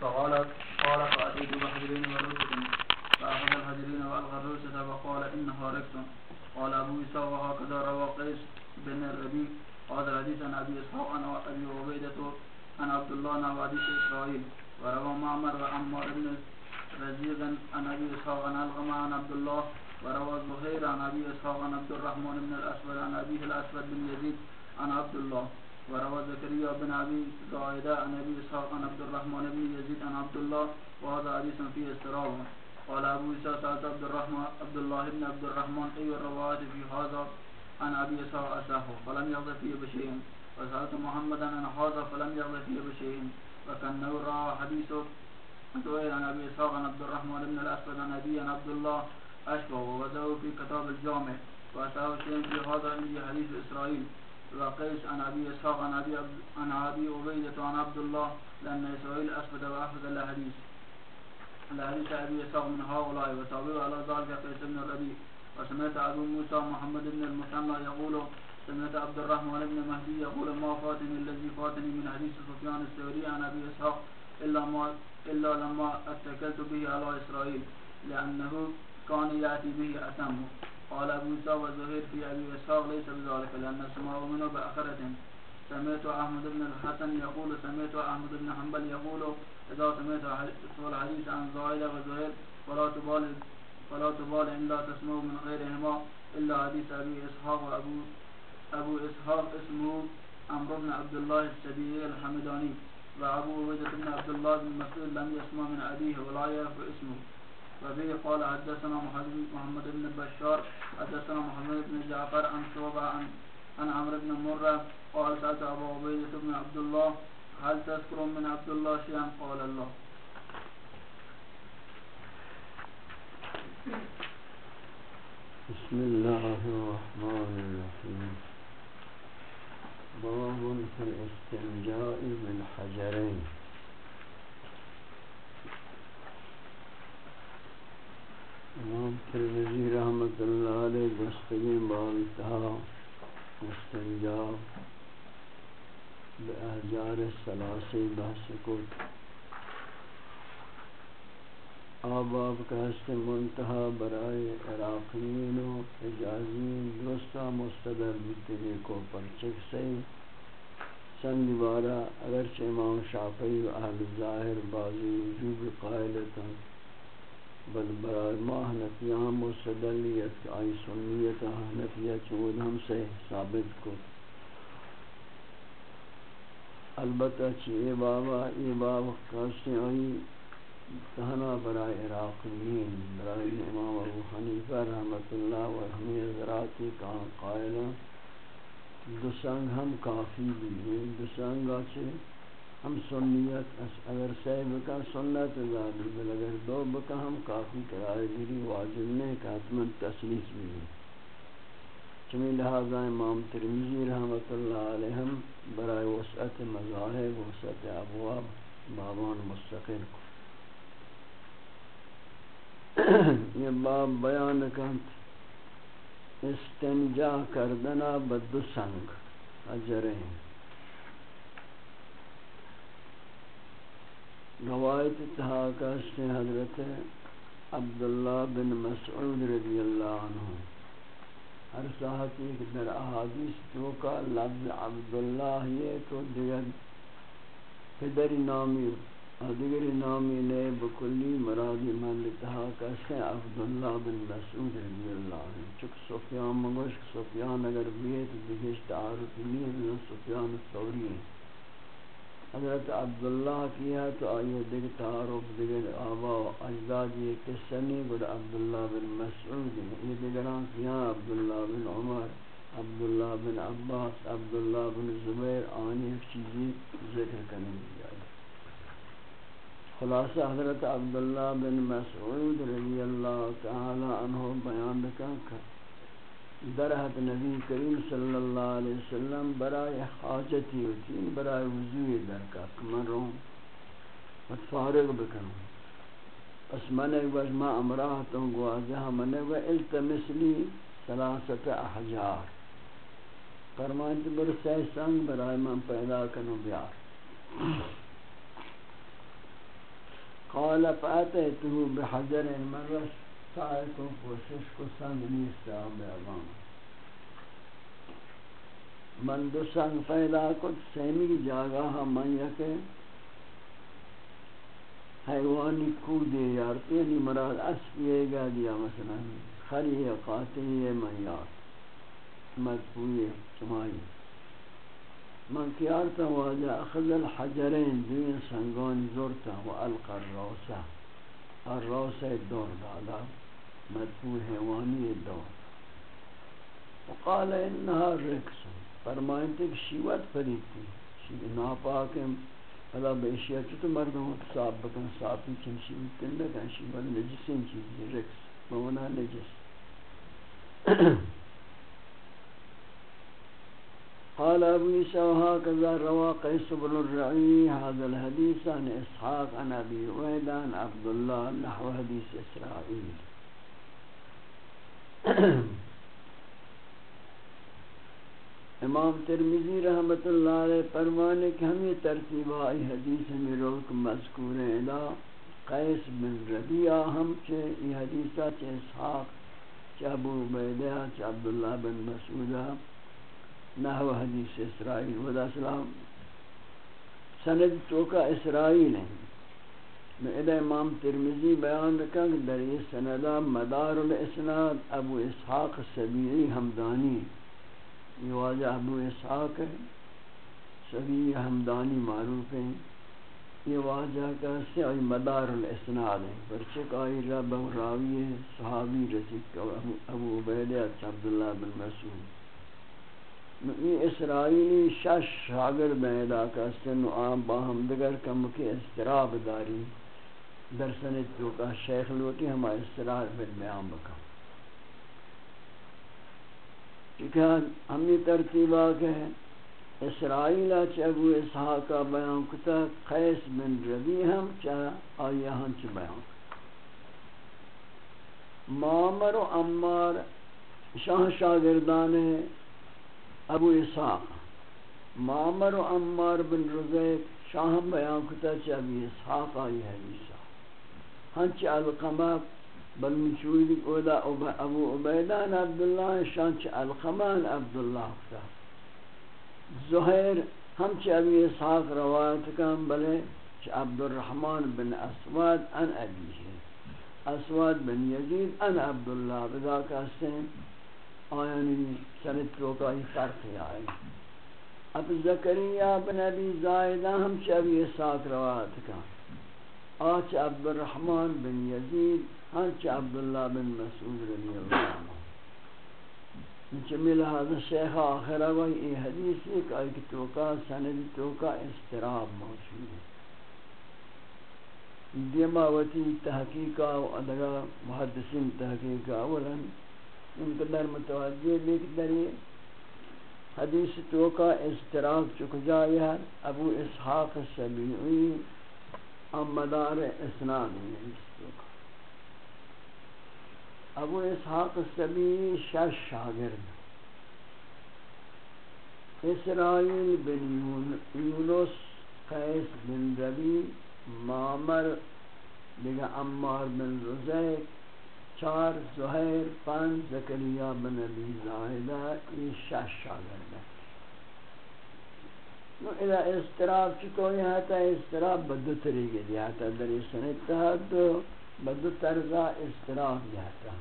فقالت، قال فأتيت بحجرين ورسة فأخذ الحجرين وألغى الرسة وقال إنها ركس. قال أبو إسحاق، وهكذا روى قيس بن الربيع. هذا الحديث عن أبي إسحاق، عن أبي عبيدة، عن عبد الله، عن أبي إسرائيل وروى معمر وعمار بن رزيق عن أبي إسحاق عن ألغم عن عبد الله وروى زهير عن أبي إسحاق عن عبد الرحمن بن الأسود عن أبيه الأسود بن يزيد عن عبد الله وروى زكريا بن أبي زائدة عن أبي إسحاق عن عبد الرحمن بن يزيد عن عبد الله وهذا حديث فيه استرابة قال أبو إسحاق سألت عبد الرحمن عبد الله بن عبد الرحمن أي الروايات في هذا؟ عن أبي إسحاق أساه فلم يغض فيه بشيء. وسألت محمدا عن هذا، فلم يغض فيه بشيء. وكأنه رأى حديث زهير عن أبي إسحاق عن عبد الرحمن بن الأسود عن أبي عن عبد الله أشبه ووزعه في كتاب الجامع. وأساه شيء في هذا، عندي حديث إسرائيل. وقيس عن أبي إسحاق عن أبي عن أبي عبيدة عن عبد الله لأن إسرائيل أثبت وأخذ الأحاديث الحديث أبي إسحاق من هؤلاء وتابعوا على ذلك قيس بن الربيع وسمعت أبو موسى محمد بن المثنى يقول سمعت عبد الرحمن بن مهدي يقول ما فاتني الذي فاتني من حديث سفيان الثوري عن أبي إسحاق إلا ما إلا لما اتكلت به على إسرائيل لأنه كان يأتي به أتم قال أبو موسى وزهير في أبي إسحاق ليس بذلك لأن سماه منه بأخرة. سمعت أحمد بن الحسن يقول سمعت أحمد بن حنبل يقول إذا سمعت الحديث عن زائدة وزهير فلا تبال فلا تبال إن لا تسمعوا من غيرهما إلا حديث أبي إسحاق وأبو أبو إسحاق اسمه عمرو بن عبد الله السبيعي الحمداني. وأبو عبيدة بن عبد الله بن مسعود لم يسمع من أبيه ولا يعرف اسمه. وبه قال حدثنا محمد بن بشار حدثنا محمد بن جعفر عن شعبة عن عن عمرو بن مرة قال سألت أبو عبيدة بن عبد الله هل تذكر من عبد الله شيئا؟ قال الله. بسم الله الرحمن الرحيم. باب في الاستنجاء بالحجرين امام ترمذی رحمت اللہ علیہ گستگی بالتہا استنجاء بأحجار السلاسی بحث کت آباب کا حسن منتحہ برائے عراقین و حجازین درستہ مستدر بیتنی کو پرچک سے سنگ بارا اگرچہ امام شافعی و اہل ظاہر بازی وجوب قائلتا بل برائے ما حنفیان مستدلیت آئی سنیت حنفیت چود ہم سے ثابت کو۔ البتہ چی اے بابا ای بابا کسی آئی تہنا برائے عراقیین برائے امام ابو حنیفہ رحمت اللہ و ہمی حضراتی کہاں قائلہ۔ دو سنگ ہم کافی بھی ہیں، دو سنگ آچے ہم سنیت اگر سی بکا سنت ذالی بل، اگر دو بکا ہم کافی کرائے گیری واجب نہیں کہ حتماً تسلیس بھی چمی لہذا امام ترمیزی رحمت اللہ علیہم برائے وسعت مذاہب وسعت ابواب بابان مستقل کو۔ یہ باب بیان کنت استنجا کردنا بدو سنگ حجرین روایت تحاکہ حضرت عبداللہ بن مسعود رضی اللہ عنہ، ہر ساحتی در احادیث تو کا لفظ عبداللہ یہ تو دیگر پدری نامی دیگر نامی نے بکلی مرادی من لتہا کسے عبداللہ بن مسعود رضی اللہ عنہ۔ چک سفیان مگوش سفیان اگر بیت دیگش تعارف نہیں ہے، سفیان الثوری ہیں حضرت عبداللہ کیا تو آئیے دیکھ تعارف دیگر آبا و اجداد یہ قصہ نہیں، بڑا عبداللہ بن مسعود یہ دیگران کیا عبداللہ بن عمر، عبداللہ بن عباس، عبداللہ بن زبیر، آنی ایک چیزی ذکر کرنے دیا خلاصہ، حضرت عبداللہ بن مسعود رضی اللہ تعالی عنہ بیان بکن کر درحت نبی کریم صلی اللہ علیہ وسلم برای حاجتی ہوتی برای وضوع درکا. من رو؟ فارغ بکنوں پس من ایک ما امراحتوں گوازہ من ایک التمس لی سلاست احجار فرمانتی بر سنگ برای من پیدا کنو بیار. قال فاتيته بحجر من رش سائكم کوشش کو سنگ نیست آب اغام من دو سنگ پیدا کت سیمی جاگا ہم من یکے حیوانی کودے یارتے یعنی مراد اسفیے گا دیا مثلا خری قاتلی من یار مدفوی چمائی من کیارتا واجہ اخذ الحجرین دوین سنگان زورتا و القا الروسا الروسا دور دادا مدفوع حیوانی دور وقال انها رکس۔ فرمائنتے کہ شیوت فریدتی شیوت ناپاکم ادا بیشیا چطور مردم صاحب بکن صافی چن شیوت کن لکن شیوت نجسین چیزی رکس بونا نجس۔ قال ابو عيسى وهكذا روى قيس بن الرعي هذا الحديث عن اسحاق عن ابي عبيد عن عبد الله نحو حديث اسرائيل امام ترمذی رحمت اللہ علیہ فرمانے کہ ہمیں ترتیب آئی حدیث میں روک مذکور ادا قیس بن ربیعہ ہم چے یہ حدیثہ چے اسحاق چے ابو عبیدہ چے عبداللہ بن مسعودہ نحو حدیث اسرائیل، ودا سلام، سند توکا اسرائیل ہیں۔ میں امام ترمزی بیان رکھا کہ در یہ سندہ مدار الاسناد ابو اسحاق سبیعی حمدانی یہ واجہ ابو اسحاق سبیعی حمدانی معروف ہیں یہ واجہ کا سعی مدار الاسناد ہیں پرچک آئی رب راوی صحابی رسید ابو عبیدہ عبداللہ بن مسعود یہ اسرائیلی شش شاگر بیدا کا سن و عام باہم دگر کم کی استراب داری در سنت تو کا شیخ لوٹی ہما استراب بن بیان بکا۔ چکہ ہمی ترتیبہ کہ اسرائیل چا ابو اسحاقہ بیان کتا، قیس بن ربی ہم چا آیا ہم چا بیان۔ کتا مامر و عمار شاہ شاگردان ابو اسحاق۔ معمر و عمار بن رزیق شاہم بیان کتا چا ابی اسحاق آئی حدیثا ہنچ القمہ بل مچوری اودا ابو عبیدان عبداللہ، شانچ القمان عبداللہ کتا زہیر ہم ابی اسحاق روایت کام بلے چا عبد الرحمن بن اسواد ان ابی ہے۔ اسواد بن یزید ان عبداللہ بذا کہستیں آیانی سنت کو کا ہی فرق آئے اب زکریہ بن ابی زائدہ ہم چبی ساتھ روایت کا آچ عبد الرحمن بن یزید ہنچ عبداللہ بن مسعود رضی اللہ عنہ۔ چمی لہذا شیخ آخرہ وی ای حدیث ایک آئی کی توقع، سند توقع استراب موجود ہے۔ دیماوتی تحقیقہ و ادگا محدثین تحقیقہ اولا ان کے در متوجہ بھی کہ در حدیث تو کا اشتراک چک جائے ابو اسحاق سبیعی ام مدار اسناد ابو اسحاق سبیعی شش شاگرد۔ اسرائیل بن یونس، قیس بن ربی مامر بن عمار بن رزیق، چار زہیر، پانچ زکریہ بن ابی زاہدہ، یہ شش شاگرد نو الہ استراب چکو یہاں تا استراب بدو طریقے دیا تا در اس سنت تحت بدو طرزہ استراب دیا تا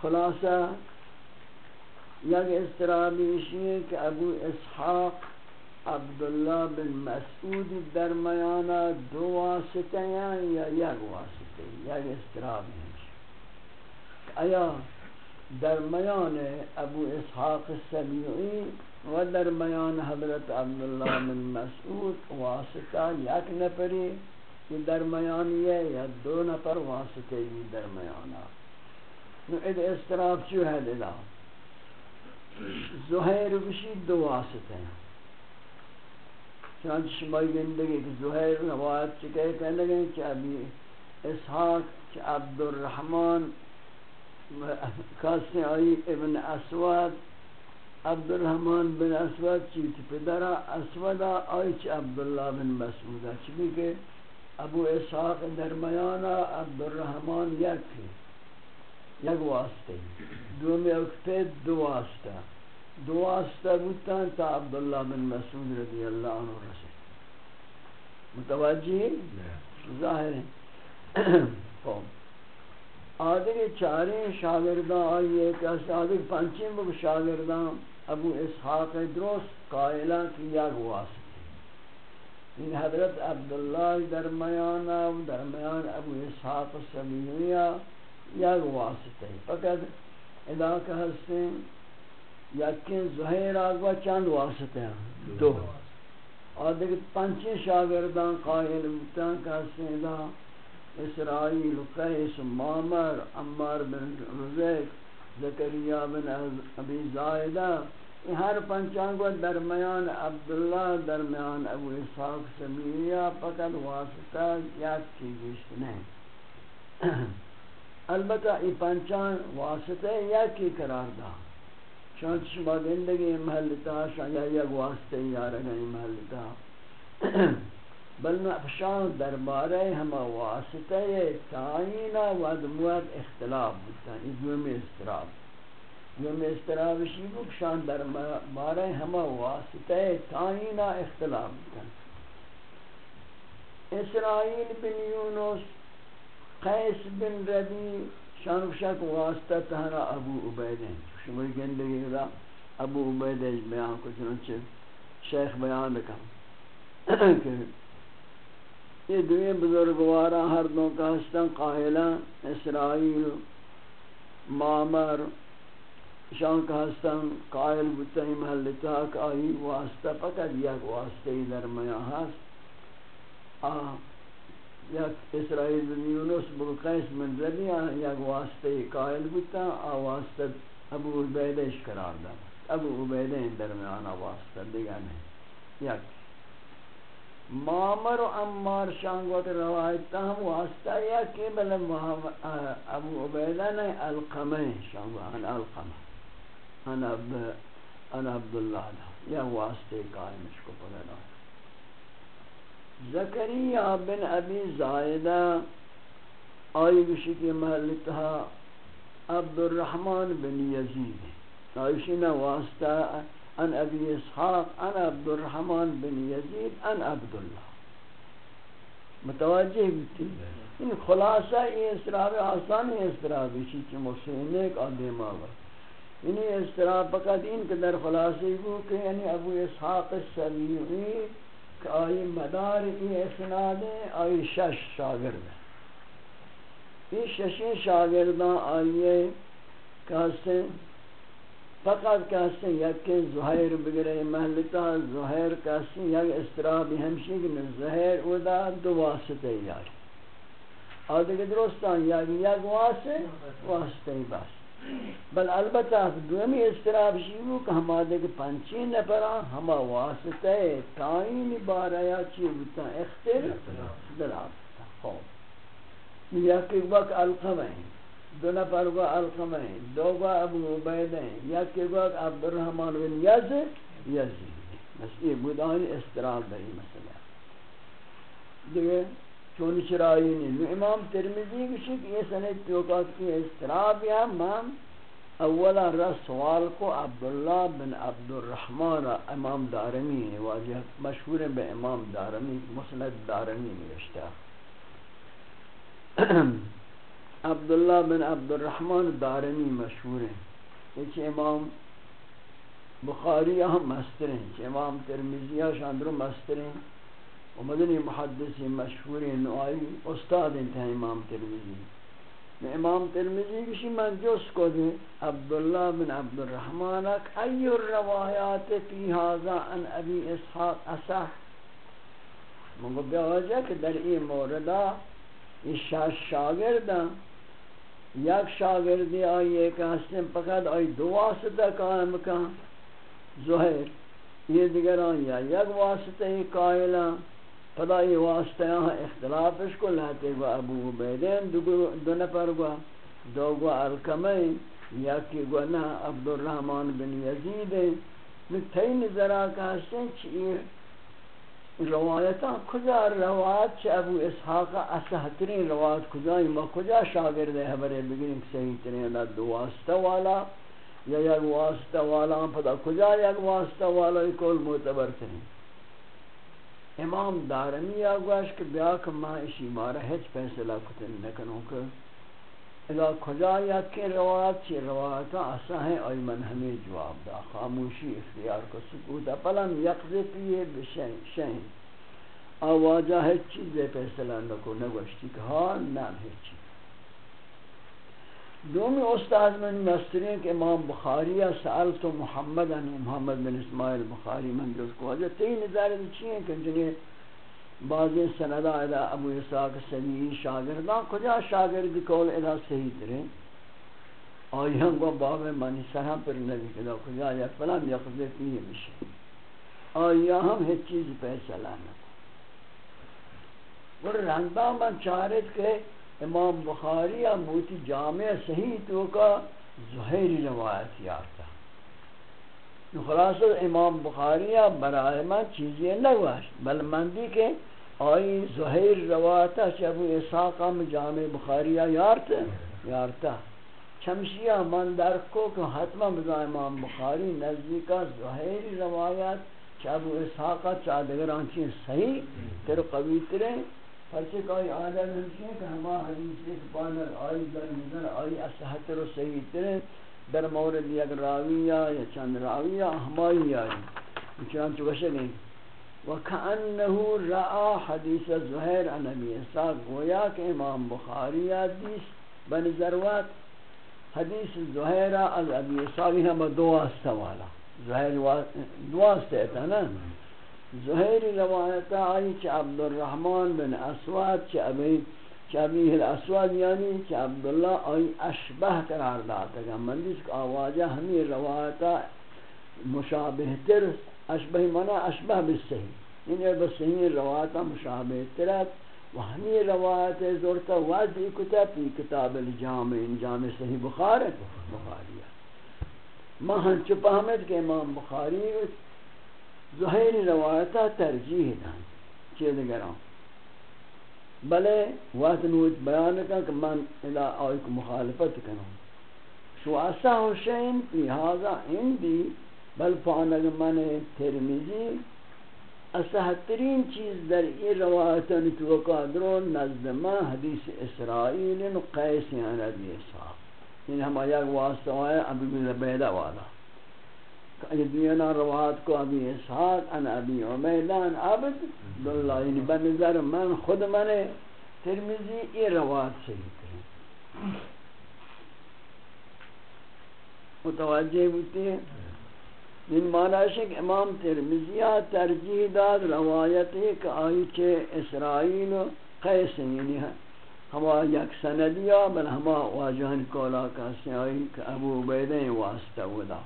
خلاصہ، یک استرابی اسی کہ ابو اسحاق عبداللہ بن مسعود درمیانا دو واسطے ہیں یا یک واسطے؟ یک استراب ہیں آیا درمیان ابو اسحاق سبیعی و درمیان حضرت عبداللہ بن مسعود واسطہ یک نفری یہ درمیانی ہے یا دو نفر واسطے بھی درمیانا نو اد استراب چو ہے دیدا زہیر بشید دو واسطے ہیں چنانچہ شمائی گندگی کہ زہیر روایت چکے کہنے گئے کہ ابھی اسحاق کہ عبد الرحمن کاسن آئی ابن اسود عبد الرحمن بن اسود چیت پدرا اسودا آیچ عبداللہ بن مسعودا چبی کہ ابو اسحاق درمیانا عبد الرحمن یک یک واسطه دومی اکتے دو واسطه دو واسطه بودتن تا عبداللہ بن مسعود رضی اللہ عنہ رسول۔ متوجہ ظاہر ہے آدھر چاریں شاگردان آئیے کہ آدھر پنچیں بک شاگردان ابو اسحاق درست قائلہ کی یک واسطی این حضرت عبداللہ درمیان و درمیان ابو اسحاق سبیلیہ یک واسطی فقط ادا کہ ہستیں یکن زہیر آگوا چند واسطے ہیں دو۔ اور دیکھ پنچیں شاگردان قائل بودتاں کہ ہستیں ادا اسرائیل قیس مامر، عمار بن رزیق زکریہ بن ابی زائدہ ہر پنچان کو درمیان، عبداللہ درمیان، ابو اسحاق سمیریہ فقط واسطہ یک چیزیشت نہیں۔ البتہ یہ پنچان واسطہ یک کی قرار دا۔ چونچ شما گندگی محلتا شاید یک واسطہ یارگا محلتا بل نفشان دربارے ہما واسطہ تعینہ و دموت اختلاف بودتا یہ دومی استراب دومی استراب شیبو کشان دربارے ہما واسطہ تعینہ اختلاف بودتا اسرائیل بن یونس، قیس بن ربی، شان شک واسطہ تہنا ابو عبیدین شموی گندگی دا ابو عبیدین بیان کو چنانچہ شیخ بیان بکن کہ یہ دوئے بزرگوارا ہر دو کا ہستن قائلہ، اسرائیل، مامر، شان کا ہستن قائل بتائی محلتا کائی واسطہ فقط یک واسطہ درمیان ہست۔ یک اسرائیل بن یونس بلقیس من ربیع یک واسطہ قائل بتا آ واسطہ ابو عبیدش قرار دا ابو عبیدہ درمیان واسطہ دیگا نہیں۔ یک مامر و امار شانگوت روایت ہم واسطہ یا کہ بل ابو عبیدہ نے القمہ شانگوت ان القمہ ان عبد ان عبداللہ یا واسطے قائم اس کو پڑھنا زکریہ بن ابی زائدہ، آئی گشی کی محلتہ عبد الرحمن بن یزید۔ آئیشی نے واسطہ عن ابي اسحاق، عن عبد الرحمن بن يزيد عن عبد الله متوجہ بیتی؟ این خلاصہ یہ استراب آسان ہے استراب اسی چی محسین ایک آدم آگا یعنی استراب فقط ان کے در خلاصی ہو کہ یعنی ابو اسحاق السلیعی کہ آئی مدار ای اسناد آئی شش شاگرد. یہ ششی شاگردان آئیے کہتے ہیں فقط کہتے ہیں یک کہ زہیر بگرے محلتا زہیر کہتے ہیں یک استرابی ہمشی کہ زہیر ادا دو واسطے یار اور دیکھ درستان یک یک واسطے واسطے بس. بل البتہ دومی استراب شیوو کہ ہما دیکھ پنچی نپرا ہما واسطے تائین بارا چی بتا اختر دلاب خوب یک وقت القمہ ہیں دو نفر گو القمہ ہیں، دو گو ابو عبید ہیں یک کے گو عبد الرحمن بن یز یزید بس یہ بودانی استراب بری مسئلہ۔ دیگه چون چرایی نہیں امام ترمیزی کشی کہ یہ سنت توقات کی استراب یا امام اولا رس سوال کو عبداللہ بن عبد الرحمن امام دارمی ہے واجہ مشہور بے امام دارمی، مسند دارمی نوشتا عبداللہ بن عبد الرحمن دارمی مشہور ہیں۔ یہ امام بخاری ہم مستر ہیں کہ امام ترمیزیہ شاندر مستر ہیں۔ و مدنی محدث مشہور ہیں نوائی استاد انتہا امام ترمیزی امام ترمیزی کسی من جس کو دے عبداللہ بن عبد الرحمن ای الروایات فی حاضا ان ابی اسحاق اصح۔ منگو بیاوجہ کہ در این موردہ یہ شاگردہ یک شاگردی آئیے کہ حسن پکد آئی دو واسطہ قائم کن زہر یہ دیگر آئیا یک واسطہ ہی قائلہ پدا یہ واسطہ یہاں اختلاف اس کو لہتے گو ابو عبیدین دو نفر گو دو گو الکمین یا کہ گونا عبد الرحمن بن یزید تین ذرا کا حسن چیئے روایتا کجا روایت چه ابو اسحاق اصحترین روایت کجا؟ ما کجا شاگرد حبر بگیریم که صحیح ترین دو واسطه والا؟ یا یک واسطه والا؟ پدا کجا یک واسطه والا؟ کل معتبر ترین. امام دارمی آگوش کہ بیا کہ ما اسی مارا ہیچ فیصلہ کتن نکنوں کہ اذا کجا یا یکی روایت چی روایتا اصلا ہے، آئی من ہمیں جواب دا، خاموشی، اختیار کو سکوتا پلم یقضی پیئے بشین شین آواجہ ہے چیز فیصلہ نکو نگوشتی کہ ہاں نام ہے چیز۔ دومی استاد من مسترین کہ امام بخاری سألت محمد یعنی محمد بن اسماعیل بخاری، من جس کو۔ حضرت تین نظر چیئے کہ جنہیں بعضی سندہ الى ابو اساق سمیعی شاگردان کجا شاگرد کول الى صحیح ترے؟ آئی ہم کو باب منی سرہم پر نبی کدا، کجا یا فلان یا خزر پیئے بشے آئی ہم ہیچ چیز پیسہ لانا اور رندہ من چارت کے امام بخاری یا موتی جامع صحیح تو کا زہری روایت یارتا خلاص امام بخاری یا برائے من چیزیں نگوش بل مندی کے آئی زہیر روایتا چبو اساقا میں جامع بخاری یارتا یارتا چمشیہ من در کو کہ حتما بزا امام بخاری نزدیکا زہیر روایت چبو اساقا چادگران چیز صحیح، تر قوی تریں۔ پرچہ کوئی آدھر نہیں ہے کہ ہما حدیث ایک بانر آئی، در نظر آئی اصحتر و صحیح ترے در مورد یک راویہ یا چند راویہ ہمائی آئی۔ چنانچہ وشہ گئی وَكَأَنَّهُ رَعَى حدیث زہر عن ابی اساق گویا کہ امام بخاری حدیث بنظر وقت حدیث زہرہ از ابی اساق ہم دو واسطہ والا زہر دو واسطہ ہے نا؟ زہیر روایت آئی چھ عبد الرحمن بن اسواد چھ ابی چھ ابی الاسواد یعنی چھ عبداللہ آئی اشبہ قرار داتا گا۔ من جس کا آواجہ ہمیں روایت مشابہ تر اشبہ منا اشبہ بالصحیح۔ یعنی بصحیح روایت مشابہ ترت و ہمیں روایت زورتا وزی کتب پی کتاب الجامع، جامع صحیح بخار بخاری بخاریہ ماہن چپا ہمیں کہ امام بخاری ظہیر روایتا ترجیح دان۔ چیز گرام ہاں۔ بلے وقت نوچ بیان کا کہ من الہ آئی کو مخالفت کنوں شو اسا حسین، لہذا اندی بل پانک من ترمیزی اسہترین چیز در ای روایتان توقع درون نزد ما حدیث اسرائیل قیس یعنی ابی صاحب یعنی ہم آیا واسطہ آیا ابی بیدہ والا. دینا روایت کو ابی اسحاق ان ابی عمیدان عبد اللہ یعنی بنظر من، خود من ترمیزی یہ روایت صحیح کریں متوجہ ہوتی ہے ان معنی ہے کہ امام ترمیزیہ ترجیح داد روایت ایک آئی چھے اسرائیل و قیس یعنی ہما یک سندیہ بل ہما واجہن کولا کہتے آئی کہ ابو عبیدہ واسطہ ودا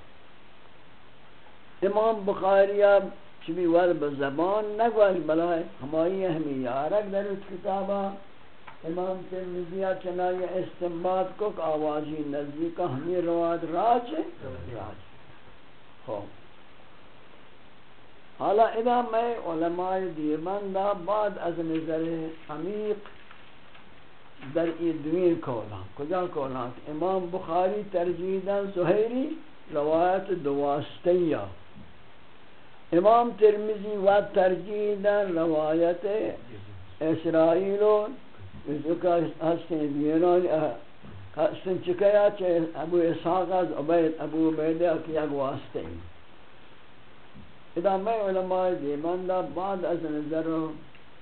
امام بخاری چبی ور بزبان نگوش بلائے ہمائی ہمیں یارک در اس کتابا امام ترمذی چنائی استنباط کو کہ آوازی نزدی کا ہمیں رواد راج ہے راج خوب حالا اذا میں علماء دیمندہ بعد از نظر عمیق در ای دوین کولا کجا کولا امام بخاری ترجیدن سہیری روایت دواسطیہ امام ترمذی و ترجیح در روایت اسرائیل و ذکر هستن بیرون هستن چکیا چه ابو اسحاق از عبید ابو عبیده کی یک واسطه ای ادامه علماء دیماندا بعد از نظر و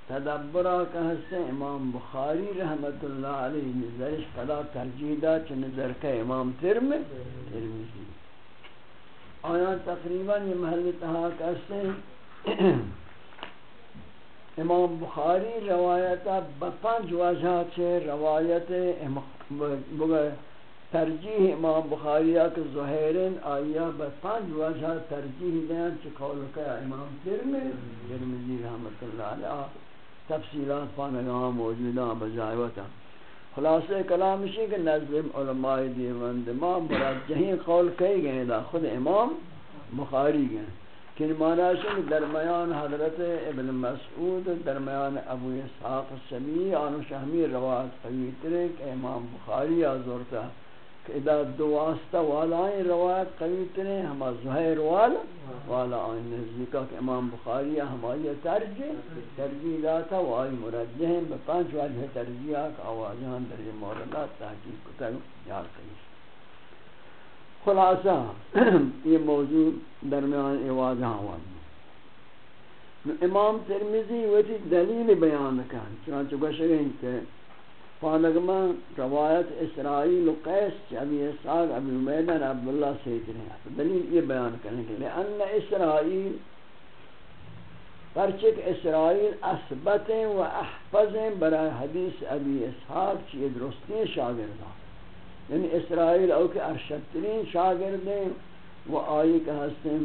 تدبرا که هستن امام بخاری رحمت الله علیه نظرش فلا ترجیح دا چه نظر که امام ترمذی۔ آیا تقریباً یہ محل تہا کرتے ہیں۔ امام بخاری روایت بپنج وجہ چھے، روایت ترجیح امام بخاری کے ظہیرین آیا بپنج وجہ ترجیح دیں چھ قول کہ امام ترمذی رحمت اللہ علیہ تفصیلات پانگاہ موجودہ بجائے خلاصہ کلام اسی کہ نظم علماء دیوند ما مرجحین قول کئی گئے دا خود امام بخاری گئے کہ معنی ہے درمیان حضرت ابن مسعود، درمیان ابو اسحاق سمی آن شہمی روایت قوی ترے کہ امام بخاری آزورتا کہ ادا دو واسطہ والا آئیں روایت قوی ترے، ہما زہر والا والا آئیں نزدیکا کہ امام بخاری ہماری ترجیح ترجیح داتا و آئی مرجح ہیں بپانچ واجہ ترجیح کہ آوازان در یہ موردات تحقیق کتا یاد کریش خلاصہ، یہ موضوع درمیان واضح ہاں ہوا امام ترمیزی ویتی دلیل بیان کن چنانچہ گوشگیں کہ فانگما روایت اسرائیل و قیس ابی اسحاق، ابی عمیدن عبداللہ سید رہے دلیل یہ بیان کرنے کے لیے ان اسرائیل پرچک اسرائیل اثبتیں و احفظیں برای حدیث ابی اسحاق چی درستیں شاگردان یعنی اسرائیل او کہ ارشد ترین شاگردیں و آئی کہ ہستیں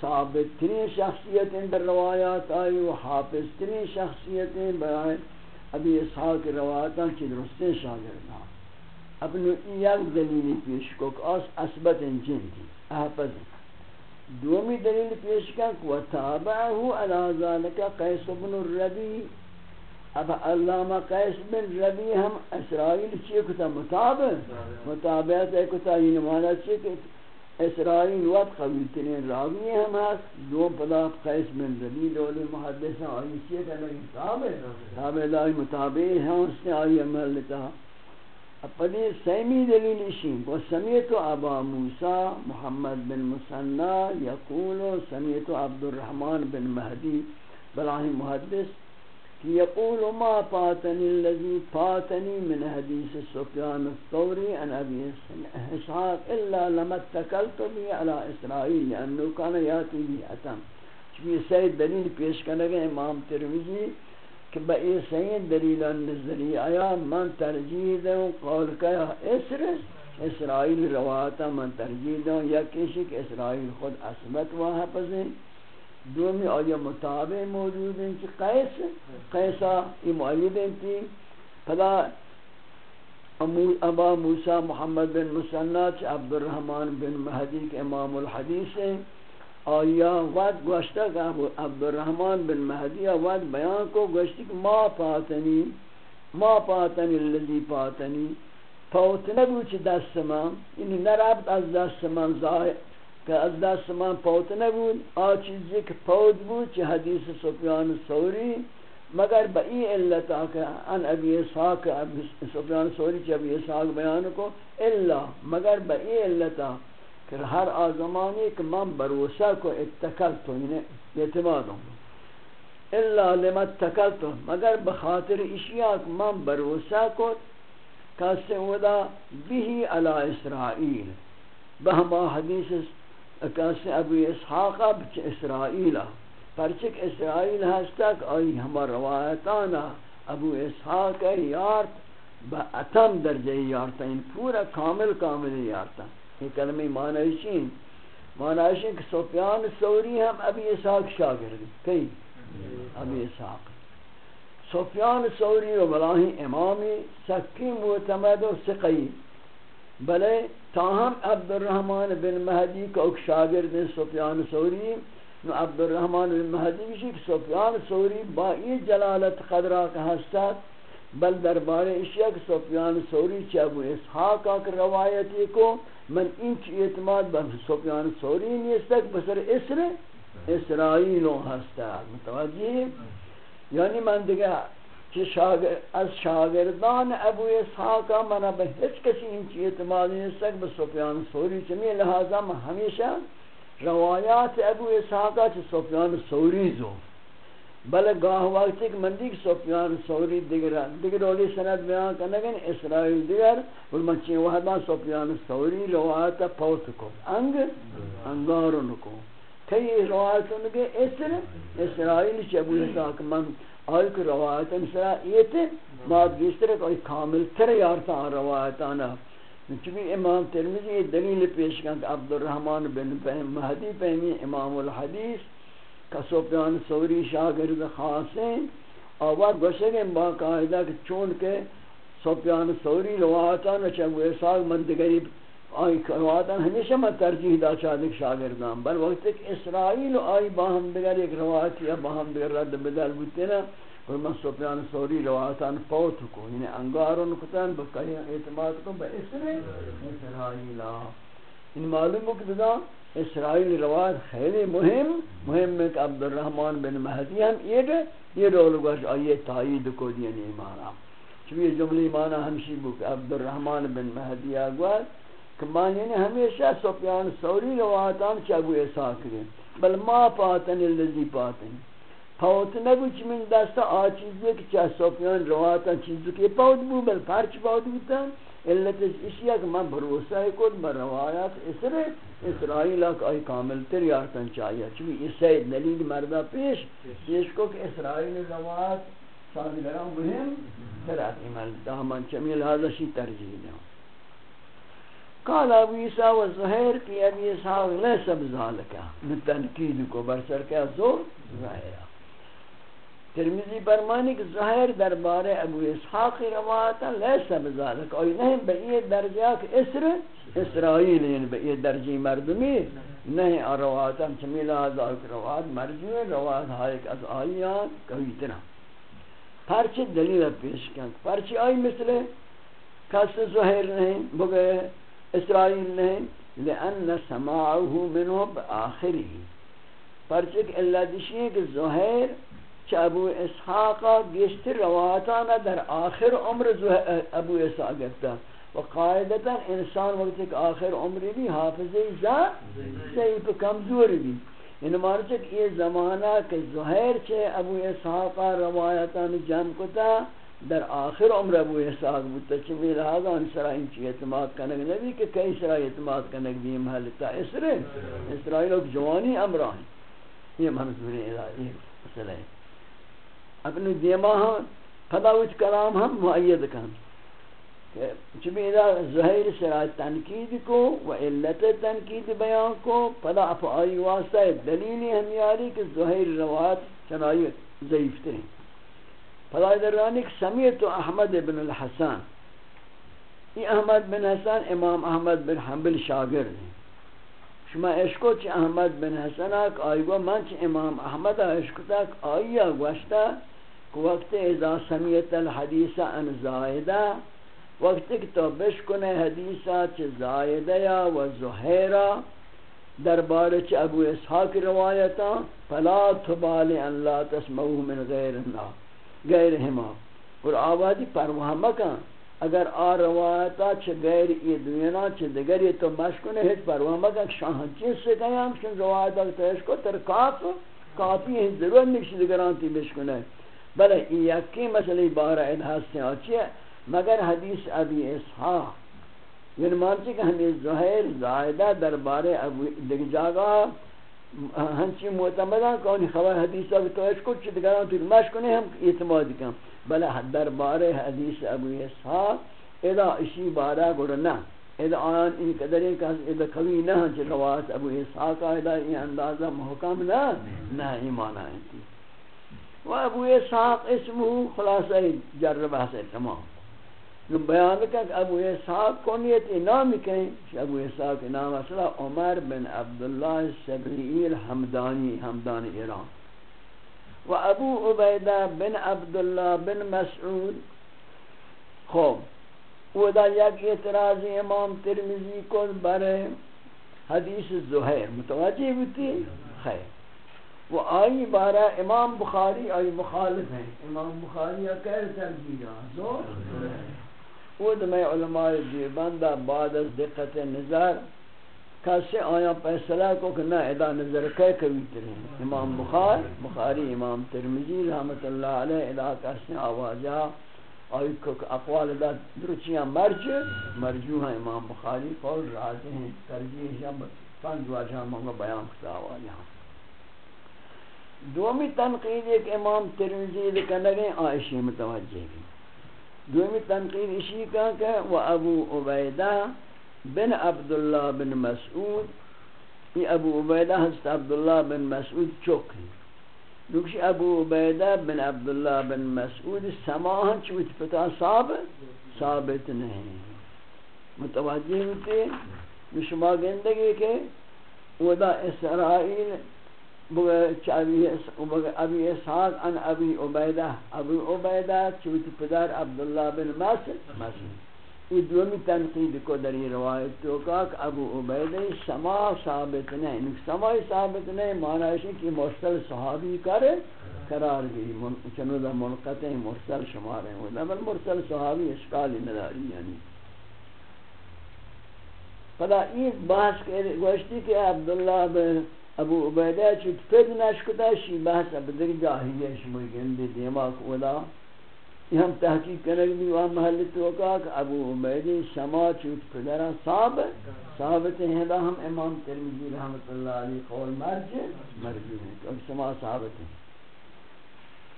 ثابت ترین شخصیتیں در روایات آئی و حافظ ترین شخصیتیں برائے ابھی اسحاق روایتاں کی درستیں شاگرداں اپنی یک دلیلی پیش کو کہ اس اثبت جن تھی احفظ۔ دومی دلیل پیش کا کہ وَتَابَعَهُ عَلَى ذَلَكَ قَيْسُ بْنُ الرَّبِي اب علامہ قیس بن ربی ہم اسرائیل چیئے کتا مطابق مطابقت ہے کتا یہ نمانا چیئے کہ اسرائیل وقت قبیل ترین راوی ہم ہست دو پدا قیس بن ربی دولی محدث ہیں آئی چیئے کہ نہیں مطابق تابع دائی مطابق ہیں اس نے آئی عمل لتا اب پدی سیمی دلیل اشیم وہ سمیتو ابا موسیٰ محمد بن مسنہ یقولو سمیتو عبد الرحمن بن مہدی، بلاہی محدث يقول ما فاتني الذي فاتني من حديث سفيان الثوري عن أبي إسحاق إلا لما اتكلت به على إسرائيل، لأنه كان يأتي به أتم. چونکہ سید دلیل پیش کرنے گئے امام ترمیزی کہ بئی سید دلیل نظری آیا، من ترجیح دوں قول کیا اسر، اسرائیل رواتا من ترجیح دوں یا کسی کہ اسرائیل خود اثبت وہاں پسیں دومی آیا مطابع موجود ہیں کہ قیس، قیسا یہ معید ہیں کہ پدا ابا موسیٰ محمد بن مسنت عبد الرحمن بن مہدی کے امام الحدیث ہیں۔ آیا وقت گوشتا کہ عبد الرحمن بن مہدی وقت بیان کو گوشتی کہ ما پاتنی ما پاتنی اللذی پاتنی۔ فوت نبو چی دست من یعنی نرابط از دست من ظاہر کہ از دست من پوت نبود آ چیزی کہ پوت بود چی حدیث سفیان سوری، مگر با ای علت آکا ان ابی اسحاق سفیان سوری چی ابی اسحاق بیان کو، الا مگر با ای علت آکا کہ ہر آزمانی کہ من بروسا کو اتکل تو یعنی اعتماد ہوں۔ الا لما اتکل تو، مگر بخاطر اشیاء کہ من بروسا کو کسی ودا بھی علی اسرائیل۔ بہما حدیث کسی ابو اسحاق بچ اسرائیل پرچک اسرائیل ہستک آئی ہما روایتانا ابو اسحاق یارت با اتم درجہ یارتا ان پورا کامل کامل یارتا یہ کلمہ معنی چین۔ معنی چین کہ سفیان سوری ہم ابی اسحاق شاگردی کئی؟ ابی اسحاق۔ سفیان سوری و بلاہی امامی، سکی معتمد و سقی بلے تاہم عبد الرحمن بن مہدی کا ایک شاگرد سفیان سوری نو عبد الرحمن بن مہدی بھی کہ سفیان سوری با یہ جلالت قدرہ کا حسد بل دربار اشیاء سفیان سوری چا ابو اسحاق کا روایتی کو، من ان کی اعتماد بر سفیان سوری نہیں تک بسر اسر اسرائیل ہستا۔ متوجہ یعنی من دیگه کہ شاگر از شاگردان ابو اسحاق منا به هیچ کسی این چی اعتماد نیست به سفیان سوری چمی لحاظا من ہمیشہ روایات ابو اسحاق چ سفیان سوری زو. بل گاہ وقت کہ من دیکھ سفیان سوری دیگر دیگر اولی سند بیان کرنے گن اسرائیل دیگر اور من چی وحدا سفیان سوری روایت پوت کو انگ انگارن کو کئی روایتوں کے اسر اسرائیل چ ابو اسحاق؟ من آئی کہ روایت مثلا یہ تھے ماد گیشتر کوئی کامل تر یارتا روایتانا. چونکہ امام ترمیزی یہ دلیل پیش کن کہ عبد الرحمن بن مہدی پہمی امام الحدیث کا سوپیان سوری شاگرد خاص ہیں اور گوشے گئے باقاعدہ کہ چون کہ سفیان ثوری روایتان چنگو اسحاق من آئی روایتان ہمیشہ میں ترجیح دا چاہدک شاگردان، بل وقت ایک اسرائیل آئی باہم دگر ایک روایت یا باہم دگر رد بدل بودتے نا اور من سفیان ثوری روایتان فوت کو یعنی انگارون کتن بکری اعتماد کو با اسرائیل ان یعنی معلوم ہو کہ اسرائیل روایت خیلی مهم مهم ہے کہ عبد الرحمن بن مہدی ہم یہ یہ رول گوش آئیے تائید کو دیا نہیں مانا۔ چونکہ یہ جملی مانا ہمشی بو کہ عبد الرحمن بن مہدی آگوار کہ معنی نے ہمیشہ سفیان سوری روایتان چاگو ایسا کریں بل ما پاتن اللذی پاتن پاوت نگو چی من دستا آ چیزی کہ چاہ سفیان روایتان چیزو کہ پاوت بو، بل پرچ پاوت بوتا علت اشیاء کہ من بھروسہ کود بر روایات اسر اسرائیل اک آئی کامل تر یارتن چاہیے۔ چونکہ اس سے دلیل مردہ پیش پیش کو کہ اسرائیل روایات سادگران مهم تر از دامن چمیل هذا شی ترجیح دیں قال ابو عیسیٰ و زہیر کی ابی عیسیٰ لیس بذالکہ بتنقید کو برسر کیا، زور ظاہرہ ترمیزی فرمانی کہ ظاہر دربار ابو اسحاق روایت لیس بذالک اور نہیں بئی درجہ کہ اسر، اسرائیل یعنی بئی درجی مردمی، نہیں، اور روایت ہم چمیل آزاد روایت مرجو ہے، روایت ہائے از آئیان کوئی طرح پرچی دلیل پیش کن پرچی آئی مثل کس ظاہر نہیں بگئے اسرائیل نہیں لأن سماعه منه بآخری پرچی کہ اللہ دشیئے کہ ظاہر کہ ابو اسحاق گشت روایتانا در آخر عمر ابو اسحاق گفتا و قاعدتا انسان وقت ایک آخر عمری بھی حافظی زا ضعیف کمزور بھی۔ یعنی ان مارچ کہ یہ زمانہ کہ ظہیر چھے ابو اسحاق روایتان جمع کتا۔ در آخر عمر ابو اسحاق بودتا چمی لہذا ان سرا انچی اعتماد کنگ نبی کہ کئی سرا اعتماد کنگ بھی محلتا اسرے اسرائیل جوانی امران یہ منظور الہی مسئلہ ہے. اپنی دیما ہاں ہم فداوچ کلام ہم معید کن. چبی اذا ظہیر سرا تنقید کو و علت تنقید بیان کو پدا اپ آئی واسطہ دلیلی ہم یاری کہ ظہیر روایت چنائی ضعیف ترین پدا درانی کہ سمیت احمد بن الحسن۔ یہ احمد بن حسن امام احمد بن حنبل شاگرد ہیں۔ شما اشکو چی احمد بن حسن اک آئی گو من چی امام احمد اشکو تک آئی گوشتا وقت اذا سمیت الحدیث ان زائدہ، وقت کہ تو بشکنے حدیثہ چھ زائدہ یا و زہیرہ دربار چھ ابو اسحاق روایتا فلا تبالی ان لا تسمعو من غیرنا غیرہما اور آوازی پرواہ مکان اگر آ روایتا چھ غیر یہ دنیا چھ دگر یہ تو مشکنے ہیچ پرواہ مکان شاہن چیز سے کہیں ہم شن روایتا تیش کو تر کاف، کافی ہے ضرور نکشی دگرانتی بشکنے بلے یکی مسئلہ بارہ ادھاس سے آچی ہے۔ مگر حدیث ابی اسحاق یعنی مانچی کہ ہمیں زہیر زائدہ دربار ابو دیکھ جاگا۔ ہنچی معتمدہ کونی خبر حدیث ابی تو اشکو چی دگران تو مش مشکنے ہم اعتماد کن. بلے دربار حدیث ابو اسحاق ادا اسی بارہ گڑنا ادا آن ان قدریں کہ ادا قوی نہ ہنچی روایت ابو اسحاق ادا یہ اندازہ محکم نہ نہ ایمان آئیں تھی و ابو اسحاق اسمه خلاصہ جر بحث تمام. بیان کہ ابو اسحاق کنیت نام کہیں ابو اسحاق نام اصلا عمر بن عبداللہ السبعی الحمدانی حمدان ایران. و ابو عبیدہ بن عبداللہ بن مسعود. خوب و دا یک اعتراض امام ترمزی کو برے حدیث زہیر متوجہ ہوتی خیر. وہ آئی بارہ امام بخاری، آئی مخالف ہیں امام بخاری کہہ ترجیح دو وہ میں علماء دیوبندہ بعد از دقت نظر کسی آیا فیصلہ کو کہ نہ ادا نظر کہہ کبھی ترین۔ امام بخار بخاری، امام ترمزی رحمت اللہ علیہ ادا کسی آوازہ آئی کو اقوال دا درچیاں مرج مرجو ہیں امام بخاری قول راضی ہیں۔ ترجیح شب پنج واجہ مانگا بیان کتا آوازہ دومی تنقید ایک امام ترمزی لکنگے آئیشی متوجہ بھی دومی تنقید اسی کا کہ وہ ابو عبیدہ بن عبداللہ بن مسعود یہ ابو عبیدہ حضرت عبداللہ بن مسعود چوک ہیں۔ لکش ابو عبیدہ بن عبداللہ بن مسعود سماہن چوت پتا صاحب ثابت نہیں۔ متوجہ ہوتے شما گندگی کے ودا اسرائیل ابی اسحاق ان ابی عبیدہ. ابی عبیدہ چوت پدر عبداللہ بن مسل مسل یہ دومی تنقید کو در یہ روایت تو کہ ابو عبیدہ سما ثابت نہیں. سما ثابت نہیں معنی ہے کہ مرسل صحابی کرے قرار گئی. چنو دا منقطع مرسل شمار ہیں. بل مرسل صحابی اشکال نداری یعنی. فلا این بحث کہ گوشتی کہ عبداللہ بن ابو عبیدہ چوت پید نشکتا شی بحث اب در جاہیہ شموی گندی دیماک اولا، یہ ہم تحقیق کرنے بھی وہاں محل توقع کہ ابو عبیدی سما چوت پدرہ ثابت ثابت ہیں دا ہم امام ترمیزی رحمت اللہ علیہ قول مرج مرجو ہیں کہ سما ثابت ہیں۔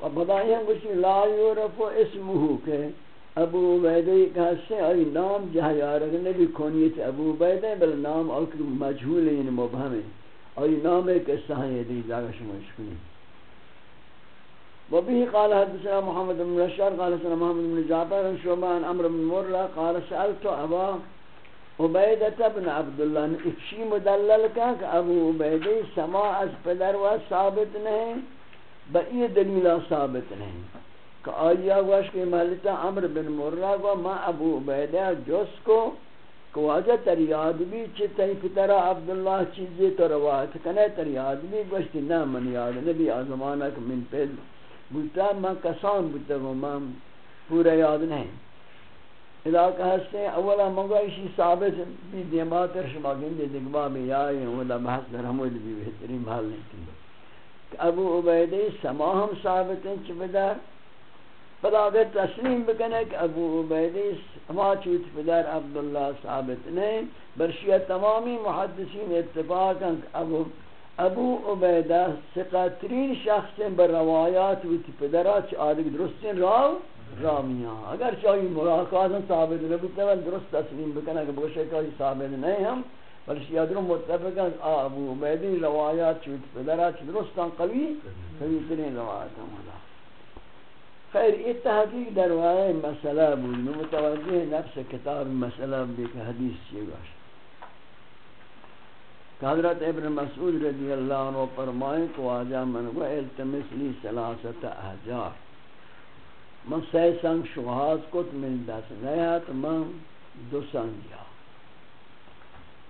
و بدائی ہم کچھ لا یورف و اسمہو کہ ابو عبیدی کا سے ای نام جہاں یارگ نبی کونیت ابو عبیدی بل نام اوکر مجھول ہیں یعنی مبہم ہے ای نام ایک قصہ ہے دی جاگہ شما اشکنی وبه قال حدثنا محمد بن رشاد، قال حدثنا محمد بن جعفر عن شعبان، عمرو بن مرة، قال سألت أبا عبيدة بن عبد الله افشي مدلل کا کہ ابو عبیدہ سماع از پدر و ثابت نہیں، بئی دلیل ثابت نہیں۔ کہ آیا گوش کہ مالتا عمر بن مرہ گو ما ابو عبیدہ جس کو کہ واجہ تر یاد بھی چی تی پترہ عبداللہ چیزی تو روایت کنے تر یاد بھی گوشتی نا من یاد نبی آزمانہ کہ من پیل بودتا من کسان بودتا گو من پورا یاد نہیں۔ علاقہ ہستے ہیں، اولا منگو ایشی ثابت بھی دیماتر شما گندے دگبا میں یائی ہیں، اولا بحث در حمود بھی بہترین محل نہیں کی ابو عبیدی سماہم ثابت ہیں چی بدر پدا اگر تسلیم بکنے کہ ابو عبیدی ہما چوت پدر عبداللہ ثابت نہیں برشیہ تمامی محدثین اتفاقا ابو ابو عبیدہ سقاترین شخص بر روایات ویت پدرہ چھ آدھگ درستین راو رامیاں اگر چاہی مراقات ثابت نبوتا ہے درست تسلیم بکنے کہ بوشے کہ ثابت نہیں ہم بلکہ یادروں متفقا ابو عبیدی روایات چوت پدرہ چھ درستان قوی قوی ترین روایات ہم خیر، یہ تحقیق در واقع مسئلہ بود. متوجہ نفس کتاب مسئلہ بھی کہ حدیث چیئے گا حضرت ابن مسعود رضی اللہ عنہ فرمائیں کو آجا من کو التمس لی سلاست احجار. من سی سنگ شوہاز کت من دس نیت، من دو سنگ جا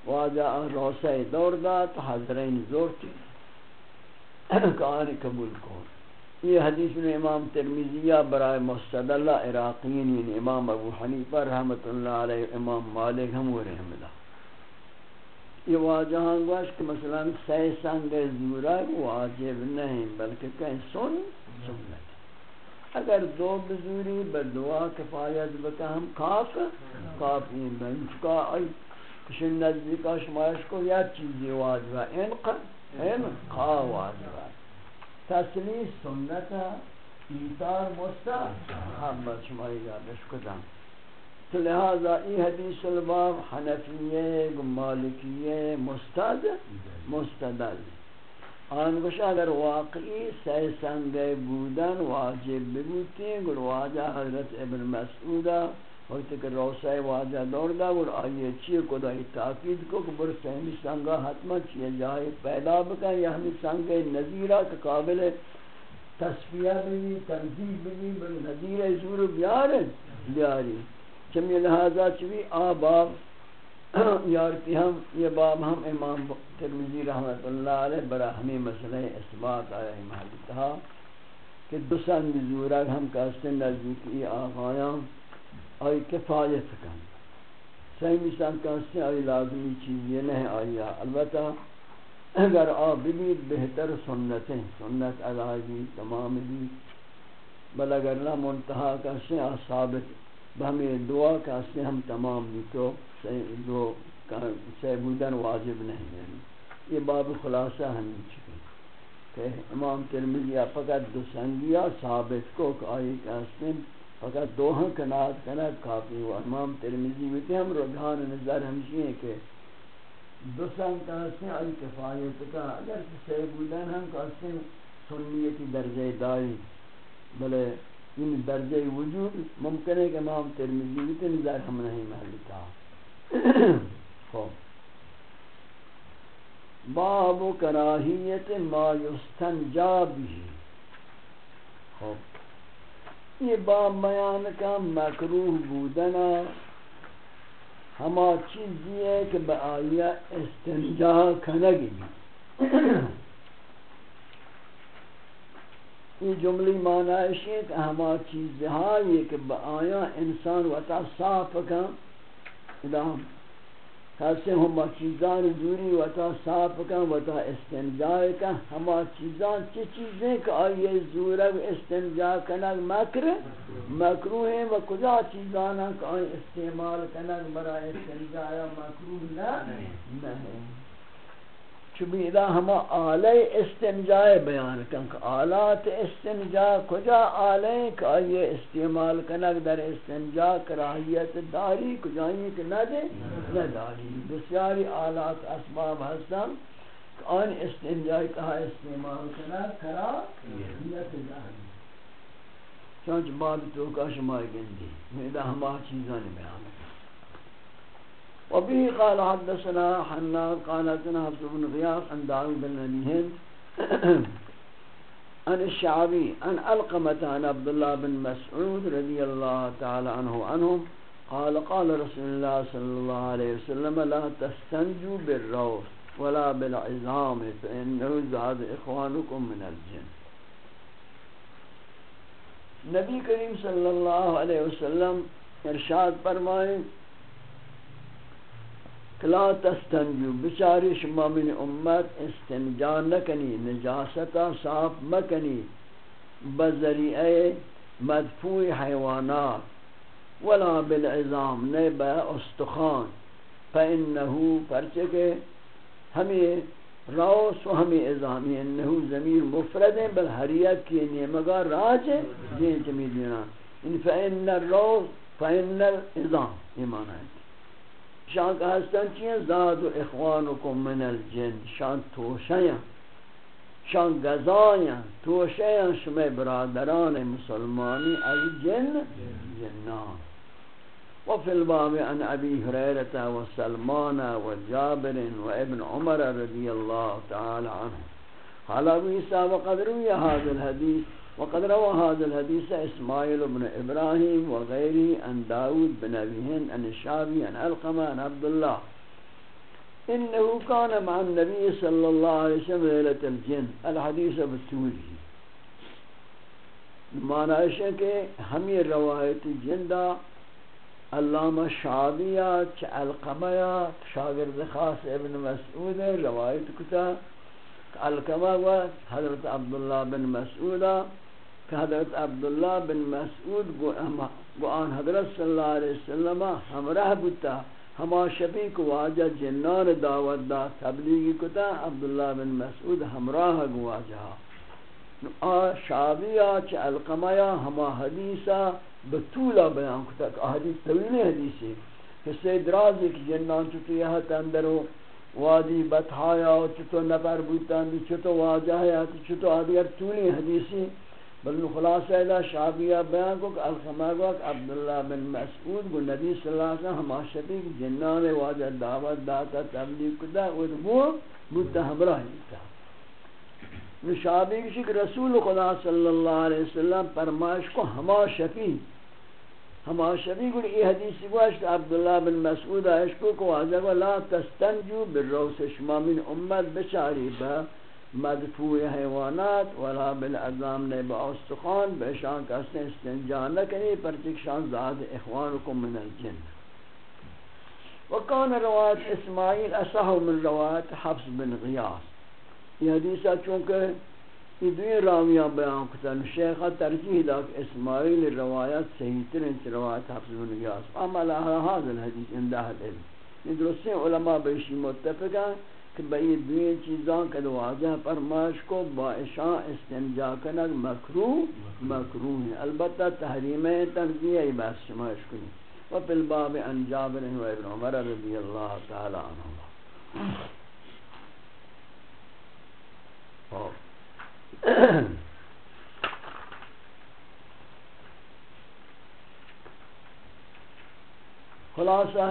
واجا روسے دور دا تو حضرین زور زورتی کہانی قبول کون یہ حدیث میں امام ترمیزیہ برائے مستدلہ عراقین یعنی امام ابو حنیفہ رحمت اللہ علیہ، امام مالک ہم و رحم اللہ۔ یہ واجہاں گوش کہ مثلا سی سنگ زورا واجب نہیں، بلکہ کہیں سن، سنت۔ اگر دو بزوری بدعا کفایت بکا، ہم کاف کافی بنچ کا، ای کشن نزدیکا شمایش کو یا چیزی واجبہ انقا انقا واجبہ۔ تسلیس سنت ایتار مستحب شماری یادش کدام؟ تو لہذا ای حدیث الباب حنفیه، مالکیه مستد، مستدل. آن گوشا اگر واقعی سی سنگه بودن واجب ببودتی گل واجه حضرت ابن مسعوده وقت کہ روسائے واجہ دور دا اور آئیے چیئے کو دا تاکید کو کہ بر سہمی سنگا حتمہ چیئے جائے، پیدا بکا یا ہمیں سنگا نظیرہ کے قابل تصفیہ بھی تنظیب بھی بر نظیر زور بیار بیاری چمی لہذا چوی آباب یارتی ہم، یہ باب ہم امام ترمیزی رحمت اللہ علیہ برا ہمیں مسئلہ اثبات آیا ہی محلی کہ دو سنگ زورہ ہم کہتے نزدیکی آغایاں۔ آئی کفایت کن صحیح مثال کہتے آئی لازمی چیز یہ نہیں آئی۔ البتہ اگر آپ بھی بہتر سنتیں سنت علاجی، تمام بھی بل اگر نہ منتہا کہتے ہیں ثابت بہمیں دعا کہتے ہیں ہم تمام بھی تو دو بودن واجب نہیں یعنی یہ باب خلاصہ ہم چکے۔ کہ امام ترمیزی فقط دو سنگیہ ثابت کو کہ آئی کہتے ہیں فقط دو ہاں کنات کنات کافی ہوا۔ امام ترمیزی ہوتے ہم رجحان نظر ہمشی ہیں کہ دو سن کہتے ہیں آئی کفایت کا اگر سے بودن ہم کہتے ہیں سنیتی درجہ داری۔ بلے ان درجہ وجود ممکن ہے کہ امام ترمذی بھی نظر ہم نہیں محل تھا۔ خوب باب کراہیت ما یستنجا بھی خوب یہ باب بیان کا مکروح بودنا ہما چیزی ہے کہ بآیا استنجا کنگی۔ یہ جملی معنی ہے کہ ہما چیز ہے کہ بآیا انسان وطا صاف کا کسی ہما چیزان دوری وطا صاف کا وطا استنجا کا ہما چیزان چی چیزیں کہ آئیے زورگ استنجا کنگ مکر؟ مکروح ہیں و کجا چیزان کہ آئی استعمال کنگ برا استنجا مکروح نہ نہیں چوبی ادا ہما آلے استنجا بیان کنک آلات استنجا کجا آلے کہ آئیے استعمال کنک در استنجا کراہیت داری کجائیں کہ نہ دے نہ داری۔ بسیاری آلات اسباب ہستن کہ آن استنجا کہا استعمال کنک کراہیت داری۔ چونچ باب تو کا شمار گندی۔ میدہ ہما چیزان بیان۔ کنک وبه قال حدثنا حناد قال حدثنا حفظ بن غياث عن داود بن نبيهن عن الشعبي عن ألقمة عن عبد الله بن مسعود رضي الله تعالى عنه عنهم قال قال رسول الله صلى الله عليه وسلم لا تستنجوا بالروث ولا بالعظام فإنه زاد إخوانكم من الجن. نبی کریم صلی اللہ علیہ وسلم ارشاد فرمائیں لا تستنجو بچاری شما من امت استنجا نکنی، نجاستا صاف مکنی بذریعه مدفوع حیوانات، ولا بالعظام نئے با استخان فإنه پرچکے ہمیں راوس و ہمیں عظامی، انہو زمیر مفرد ہیں، بل حریت کی نیمگا راج ہے دین چمی دینا ان فإن الروس فإن العظام ایمان ہے۔ شان کا ہستن چیئے زاد و اخوانکم من الجن. شان توشیاں شان گزایاں توشیاں شمی برادران مسلمانی از جن؟ جنان. وفي الباب عن أبي هريرة وسلمان وجابر وابن عمر رضي الله تعالى عنه قال أبو إسا وقد روي هذا الحديث وقد روى هذا الحديث إسماعيل بن إبراهيم وغيره عن داود بن أبي هند عن الشعبي عن ألقمة عن عبد الله. إنه كان مع النبي صلى الله عليه وسلم ليلة الجن. الحديث بالسوري معنی ہے کہ ہمیں روایت جندہ علامہ شعبیہ چ القمہ شاگرد خاص ابن مسعود روایت کتا. القمہ و حضرت عبداللہ بن مسعودہ کہ حضرت عبداللہ بن مسعود گو آن حضرت صلی اللہ علیہ وسلم ہمراہ بتا ہما شبی کو واجہ جنان دعوت دا، تبلیغی کتا عبداللہ بن مسعود ہمراہ گو واجہ۔ آ شابیہ چ القمیا ہما حدیثا بطولا بیان کتا، کہ حدیث طویل حدیث ہے۔ کہ سید راز ایک جنان چطو یہ تندرو وادی بطحایا چطو نفر بوتان چطو واجہ ہے چطو آدھگر طولی حدیثی بل خلاصہ الہ شعبیہ بیان کو کہ الخماغ وقت عبداللہ بن مسعود کو نبی صلی اللہ علیہ وسلم ہما شفیق جنان واجہ دعوت داتا تبلیغ کتا وہ بودتا ہمراہی تا شعبی کسی کہ رسول خدا صلی اللہ علیہ وسلم پرمائش کو ہما شفیق ہما شفیق کو یہ حدیثی گوشت عبداللہ بن مسعود عشقو کو کہ واجہ لا تستنجو بالروس شما من امت بچاری با۔ مدفوع حیوانات، ولا بالعظام نے باستخان بشان کا سے استنجا نہ کرے پر شان زاد اخوانکم من الجن. وكان روایت اسماعیل اصح من روایت حفص بن غیاث. یہ حدیث چونکہ یہ دوی راویاں بیان کرتا شیخ ترجیح دا کہ اسماعیل روایت صحیح ترین روایت حفص بن غیاث. اما لها هذا الحديث عند اهل العلم یہ درستے علماء بیشی متفقان کہ بھئی دوئے چیزاں کا واجہ فرمائش کو بائشاں استنجا کنگ مکرو مکرو ہے۔ البتہ تحریم تنزیہ ہی بس شمائش کنی و پی الباب ان جابر و ابن عمر رضی اللہ تعالی عنہ۔ خلاصہ،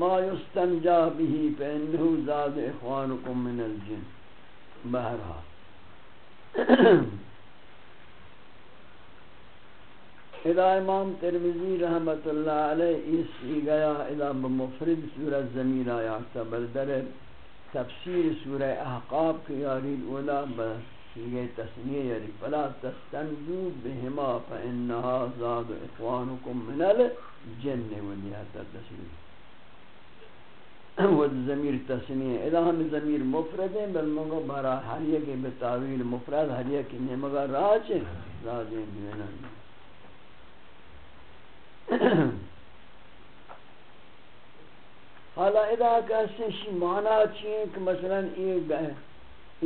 ما یستنجا به فانه زاد اخوانکم من الجن. بہرحال. اذا امام ترمذی رحمت اللہ علیہ اس گیا، اذا بمفرد سورہ زمین آیا بلدر تفسیر سورہ احقاب کی یارید اولا بس یہ تسمیہ یعنی فلا تستنجو بہما فانہا زاد اخوانکم من الجن ودیات تسمیہ وہ ضمیر تسمیہ الہم ضمیر مفرد ہے، بل مگا برا ہر یک بتاویل مفرد ہر یک نے مگا راج راج دینا حالا ادا کہتے ہیں معنی چیئے کہ مثلا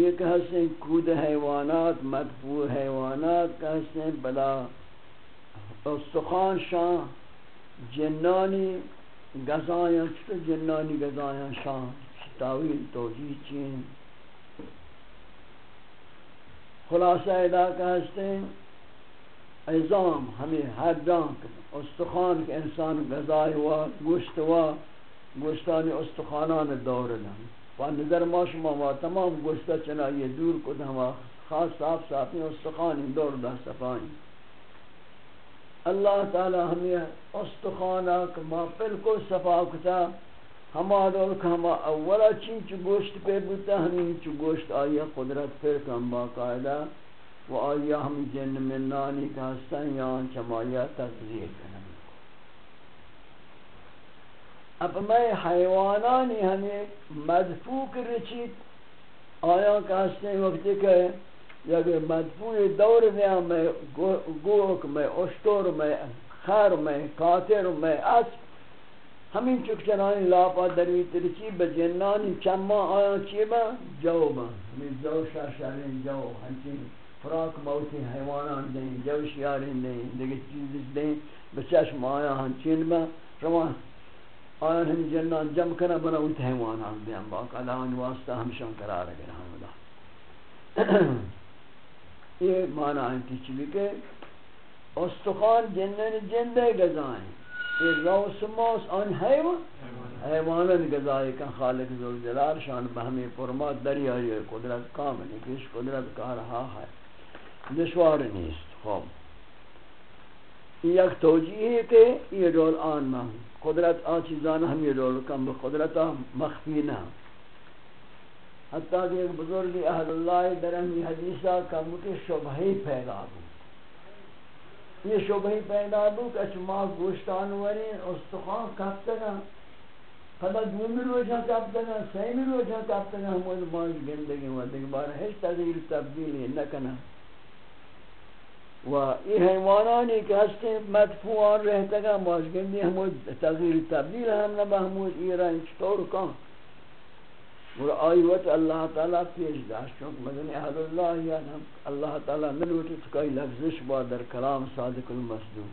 ایک ایک حسن کود حیوانات مدفوع حیوانات کا حسن بلا استخان شان جنانی گزایاں چھتا جنانی گزایاں شان تاویل توجیہ چین۔ خلاصہ ادا کا حسن ایزام ہمیں ہر جان استخان کے انسان غذائے ہوا گوشت ہوا گوشتانی استخانان دور لیں و نظر ما شما ما تمام گوشتا چنا یہ دور کو ہما خاص صاف صاف صافی استخانی دور دا صفائی اللہ تعالی ہمیں استخانا ما پل صفا کتا، ہما دول کہ ہما اولا چین چو گوشت پہ بوتا، ہمیں چو گوشت آیا قدرت پھر کم باقاعدہ و آیا ہم جن منانی کا ہستن یا چمایا تذیر کرنا۔ اب میں حیوانانی ہمیں مدفوع رچیت آیا کہاستے ہیں وقت کہ یا کہ مدفوع دور میں میں گوک میں اشتور میں خیر میں، کاتر میں اسب ہمیں چک چنانی لاپا دروی ترچی بجنانی چما آیا چی با؟ جو با، ہمیں جو شاشارین جو ہنچین فراق موتی حیوانان دیں جو شیارین دیں دیکھ چیز دیں بچشم آیا ہنچین با روان آن ہم جنان جم کرنا بنا اوت حیوان ہم دیاں باق اللہ واسطہ ہمشان قرار گئے ہم اللہ۔ یہ معنی ہے کہ چلی کہ استخان جنن جندے گزائیں۔ یہ رو سموس ان حیوان حیوانن گزائے کا خالق ذو جلال شان بہمی فرمات دریائی قدرت کامل ہے کہ اس قدرت کا رہا ہے۔ دشوار نیست خوب یک توجیہ ہے کہ یہ رول آن میں قدرت آ چیزان ہم یہ رول کم. بقدرت مخفی نہ حتیٰ کہ ایک بزرگ اہل اللہ درہمی حدیثہ کم کے شبہی پیدا ہو یہ شبہی پیدا ہو کہ چما گوشتان ورین استخان کفتگا پدا دومی روچہ کفتگا سیمی روچہ کفتگا ہمیں مانج گندگی ودک بار ہیچ تغییر تبدیلی نکنا و این حیوانانی که هستیم مدفوعان رہتا گا ماشگندی همود تغییر تبدیل هم نبا همود ایران چطور کن؟ اور آئی وقت اللہ تعالی پیش داشت. چونکہ مدنی اہل اللہ یا یعنی ہم اللہ تعالی ملوٹی تکای لفظش با در کلام صادق المصدوم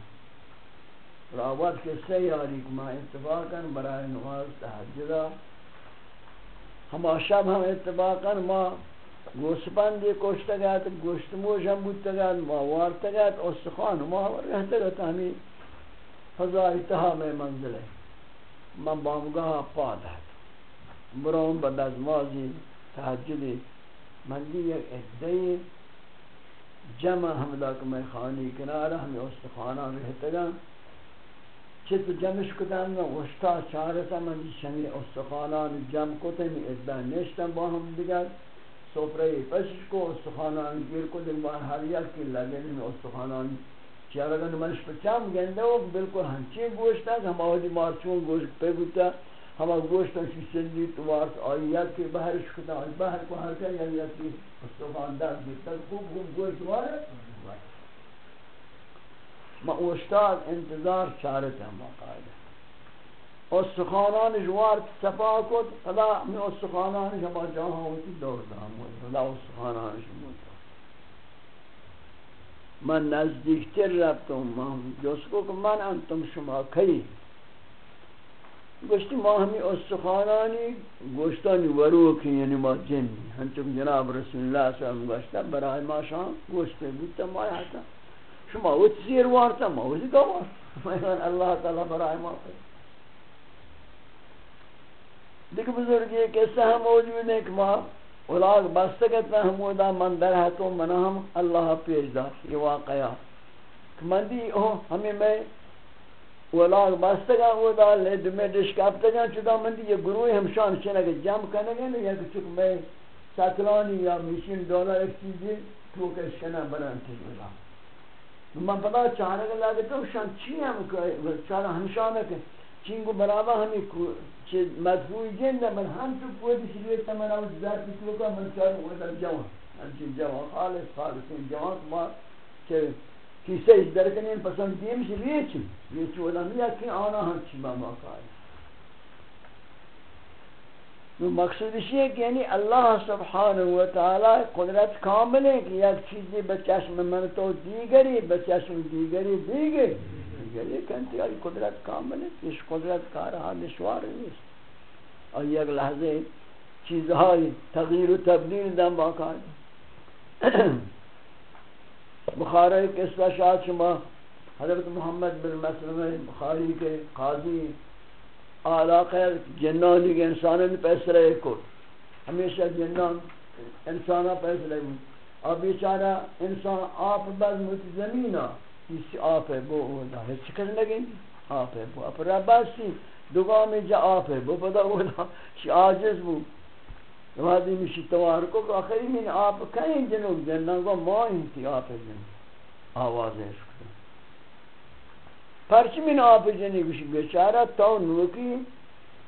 اور آوات کے سیاری کما اتفاقا برای نماز تحجدہ ہما شب ہم اتفاقا ما گوسپندی کشته گد گوشت موش هم بودته گد ماوارته گد استخوان ما رهته گد همی فضای تهام منزله. من بامگاه پا دهد برام بعد از مازی تحجدی من دی یک ادهی جمع همدا که میں خانی کناره همی استخوانان رهته گد چه تو جمعش کدن من وشتا چارتا من شمی استخوانان جمع کتن ادهی نشتن با هم دیگر. سفره پشش کو استخانان گیر کو دن بار ہر یک کی لگے میں استخانان چارگن منش پچام گنده و بالکل ہنچی گوشت ہے ہم آدی مارچون گوشت پہ بوتا ہم گوشت کی سندی توارس آیات کے باہر شکتا. ہے باہر کو ہر کر یا کی استخان دار بیتا خوب خوب گوشت وارے ما اوشتاد انتظار چارت ہم باقاعدہ استخانان جوار صفا کد فلا می استخانان شما جاها ہوتی دور دام فلا استخانان شما من نزدیکتر رفتم من جس کو کہ من انتم شما کئی گوشتی ما ہمی استخانانی گوشتانی وروکی یعنی ما جنی ہنچک جناب رسول اللہ صلی علیہ وسلم گوشتا برای ما شان گوشتے بودتا ما یحتا شما اوت زیر وارتا ما اوزی گوار اللہ تعالی برای ما کئی دیکھ بزرگی قصہ ہم موجود ہیں کہ ماں اولاغ بستگت محمودہ من در ہے تو من ہم، اللہ پیش دا یہ واقعہ۔ کہ من دی او ہمیں میں اولاغ بستگا او دا لے دو میں دشکاپتگا چدا من دی، یہ گروہ ہمشان چنگا جم کنگا یا کہ چک میں ساتلانی یا مشین ڈالر ایک چیزی تو کہ شنا بنانتی اولاغ من پتا چاہنے کے لیے تو شان چی ہم کہ چاہنے ہمشان ہے کہ چنگو برابر ہمیں چه مدفوعی جن من هم تو پودی شروع تمنا و زار پیتو کا من چار و در جوان. همچین جوان. خالص خالصین جوان ما که اس درکنین پسند دیم پسند دیمش یہ ریچی ولن یکی آنا ہم همچی با ما کاری؟ نو مقصودش یہ ہے کہ یعنی اللہ سبحانہ و تعالی قدرت کامل ہے کہ یک چیزی بچشم من تو دیگری بچشم دیگری دیگری دیگری کنتی آئی قدرت کامل ہے، اس قدرت کا رہا نشوار نیست۔ اور یک لحظے چیزہائی تغییر و تبدیل دن باقاعد۔ بخاری قصہ شاہ شما حضرت محمد بن مسلم، بخاری کے قاضی علاقہ جنانی کے انسانوں نے فیصلہ کو ہمیشہ جنان انسانہ فیصلہ کو اب بیچارہ انسان آپ بعد مت زمینہ اس آپ ہے وہ ہوتا ہے چکر لگیں آپ ہے وہ۔ اپ رباسی دعا میں جا آپ ہے وہ۔ پتہ ہوتا کہ عاجز وہ۔ وادی مشی توار کو آخری من آپ کہیں جنوب جنان کو ماں ہی تھی، آپ ہے جن آواز ہے پرچ من آپ جنی گوش بیچارہ تو نوکی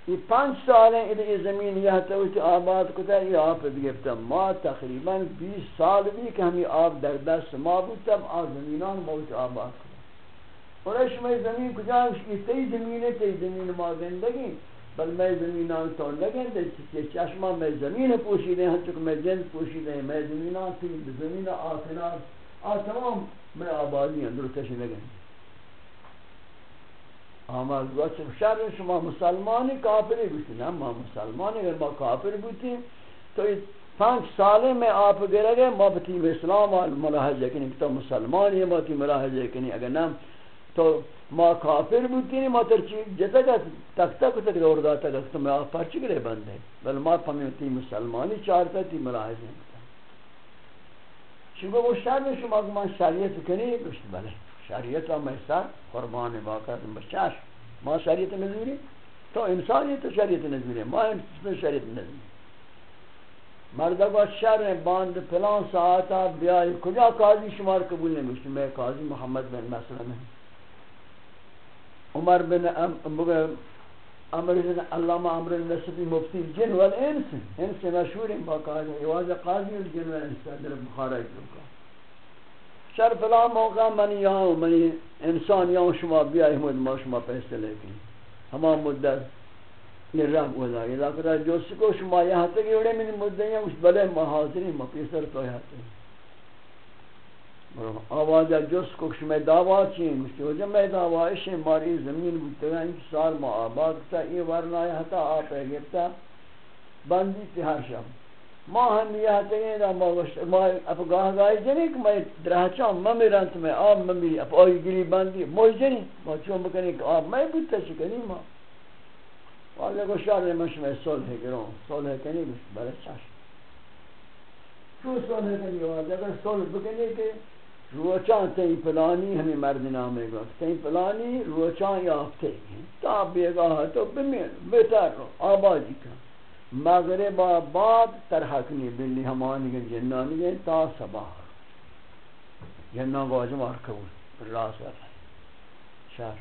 یہ پانچ سال ہیں ادھر یہ زمین یہ تو آباد کتا یہ آپ گفتا ما تقریباً بیس سال بھی کہ ہمیں آپ در دست ما بودتا آ زمینان بہت آباد کتا. اور اش میں زمین کجا؟ یہ تی زمین ہے تی زمین ما زندگی. بل میں زمینان تو لگن دے کہ چشمہ میں زمین پوشی پوشیدے ہیں چکہ میں جنس پوشیدے ہیں میں زمینان تھی زمین آسنان آ تمام میں آبادی ہیں درستش لگن آمال گوچ شر شما مسلمانی کافری بودی نه ما مسلمانی اگر ما کافر بودیم تو پنج ساله میں آپ گرے گئے ما بتیم اسلام ملاحظه کنیم تو مسلمانی ما تی ملاحظه کنیم اگر نم تو ما کافر بودیم ما تر چی جتا گا تک تک تک دور داتا گا تو میں آپ پرچی گرے بندے بل ما پمیتی مسلمانی چارتا تی ملاحظه کنیم شما وہ شر شما من شریعت کنی گوشت بله شریعت و محسا قربان باقر بچاش ما شریعت نزوری تو انسانی تو شریعت نزوری ما انسان شریعت نزوری مردہ کو شر باند فلان ساعتا بیائی، کجا قاضی شمار قبول نہیں مجھتے میں قاضی محمد بن مسلم ہیں. عمر بن عمر بن علامہ عمر نصفی مفتی جن والانس انس مشہور ہیں باقاعدہ یہ قاضی الجن والانس در بخارہ کا شر فلا موقع من یہاں من انسان یہاں شما بیا احمد ما شما پیسے لے کے ہما مدت یہ رب ودا یہ لکتا جو سکو شما یہاں تک اڑے من مدت ہیں اس بلے ما حاضرین ما پیسر تو یہاں تک۔ آوازہ جس کو شما دعوا چین مجھتے ہو جب میں دعوا اشیں ماری زمین بودتے ہیں انچ سال ما آباد کتا یہ ورنہ یہاں تا آپ ہے گفتا بندی تی ہر شب۔ ما ہم یہ ہیں دا ما گوشت ما اپ گاہ گاہ جنی کہ میں درہچان ما میران تو میں آب ما میری اپ آئی گری باندی موج جنی ما چون بکنی کہ آب میں بودتا چکنی ما. والا گوشت شار من شما صلح گرون صلح کنی گوشت بلے چاش چون صلح کنی والا اگر صلح بکنی کہ روچان تین پلانی ہمیں مرد نامے گا تین پلانی روچان یافتے تا بیگاہ تو بمیر بہتر رو آبادی کن. مغرب آباد ترحکنی بلی ہمانی کے جنانی کے تا صبح جنان کو آجم آرکبول راس ورہا شہر.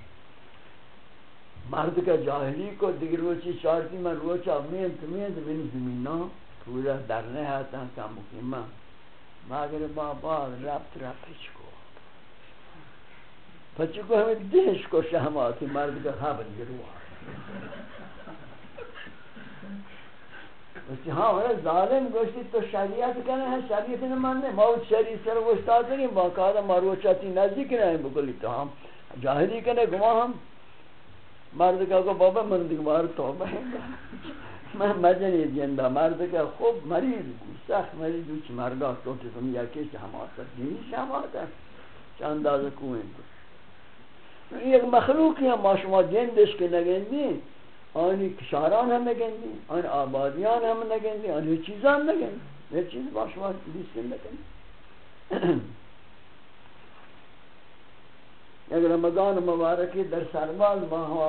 مرد کا جاہلی کو دیگر روچی چارتی من روچا میند میند بین زمینہ پورا درنے ہاتا کا مقیمہ مغرب آباد ربط ربط چکو پچکو ہمیں دیش کو شہماتی، مرد کا خبر گروہ گوشتی ہاں وہ ظالم گوشتی تو شریعت کنے ہیں شریعت نہ ماننے موت شریعت سر گوشتا تھی باقاعدہ مروچاتی نزدیک نہیں بکلی تو ہم جاہلی کنے گما ہم۔ مرد کا کو بابا من دیکھ مار تو میں مجنی جندہ مرد کا خوب مریض، سخت مریض دوچ مرگا تو تم یا کہ ہم آتا دینی شام آتا چند انداز کوئیں ایک مخلوق ہے ما شما جندش کے نگندی آنی کشاران ہم نگندی آن آبادیان ہم نگندی آن ہیچ چیزان نگندی ہیچ چیز باش باش بیسکن نگندی یک رمضان مبارکی در سرباز ماہوا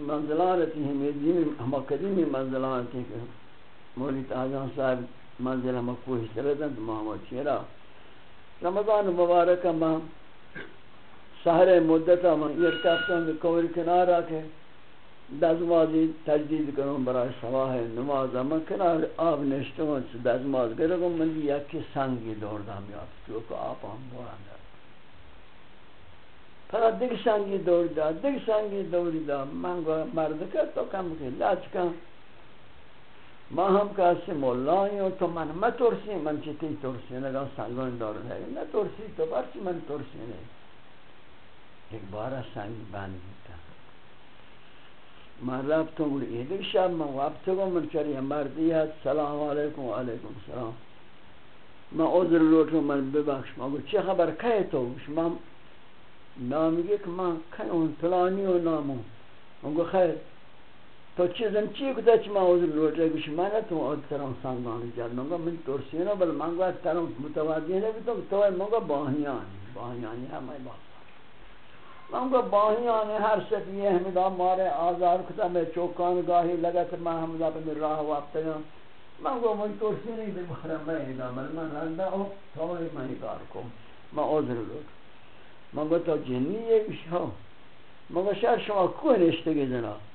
منزلانتی ہمیں دین ہما قدیمی منزلانتی کہ مولی تاجان صاحب منزل ہما کوئی سردن تو ماہوا چیرا رمضان مبارک ما سہر مدتا ما یہ کہتا ہوں کہ کوری کنارا کے دزمازی تجدید کنم برای سواه نماز. اما کنار آب نشتون چه دزماز گرگم من یکی سنگی دوردم یاد. تو که آب هم بارم دارد پرا دیگه سنگی دور دار، دیگه سنگی دوری دار، من گوه مرد کرد تو کم که لچ کم ما هم کسی مولایی و تو من ما من چی تی ترسی؟ نگاه سنگان دار نه نه تو برچی من ترسی. نه یک بار سنگ بندی. من رفتم و ایدر شب من وقت من چری مردی هست؟ سلام علیکم و علیکم سلام. من عذر لوتو من ببخش. من گفت چه خبر؟ که تو؟ شما نام یک من که اون طلانی و نامو من گفت خیر. تو چه زن چی کتا چه من عذر لوتو شما من تو آد ترم سنگان جد من گفت من ترسینا بل من گفت ترم متوازی نبیتم تو من گفت باهیانی باهیانی همه با. من گو باہیانی ہر سفیه ہمیدہ مارے آزار کتا، میں چوکان گاہی لگا تو من ہمیدہ پہ من راہ وقت گا من گو من ترسینی بی بارا میں ایدہ من من رندہ ہو تو من کار کو من عذر لوگ لوٹ مگو تو جنی یہ یک شو مگو شهر شما کوه نشته جناب۔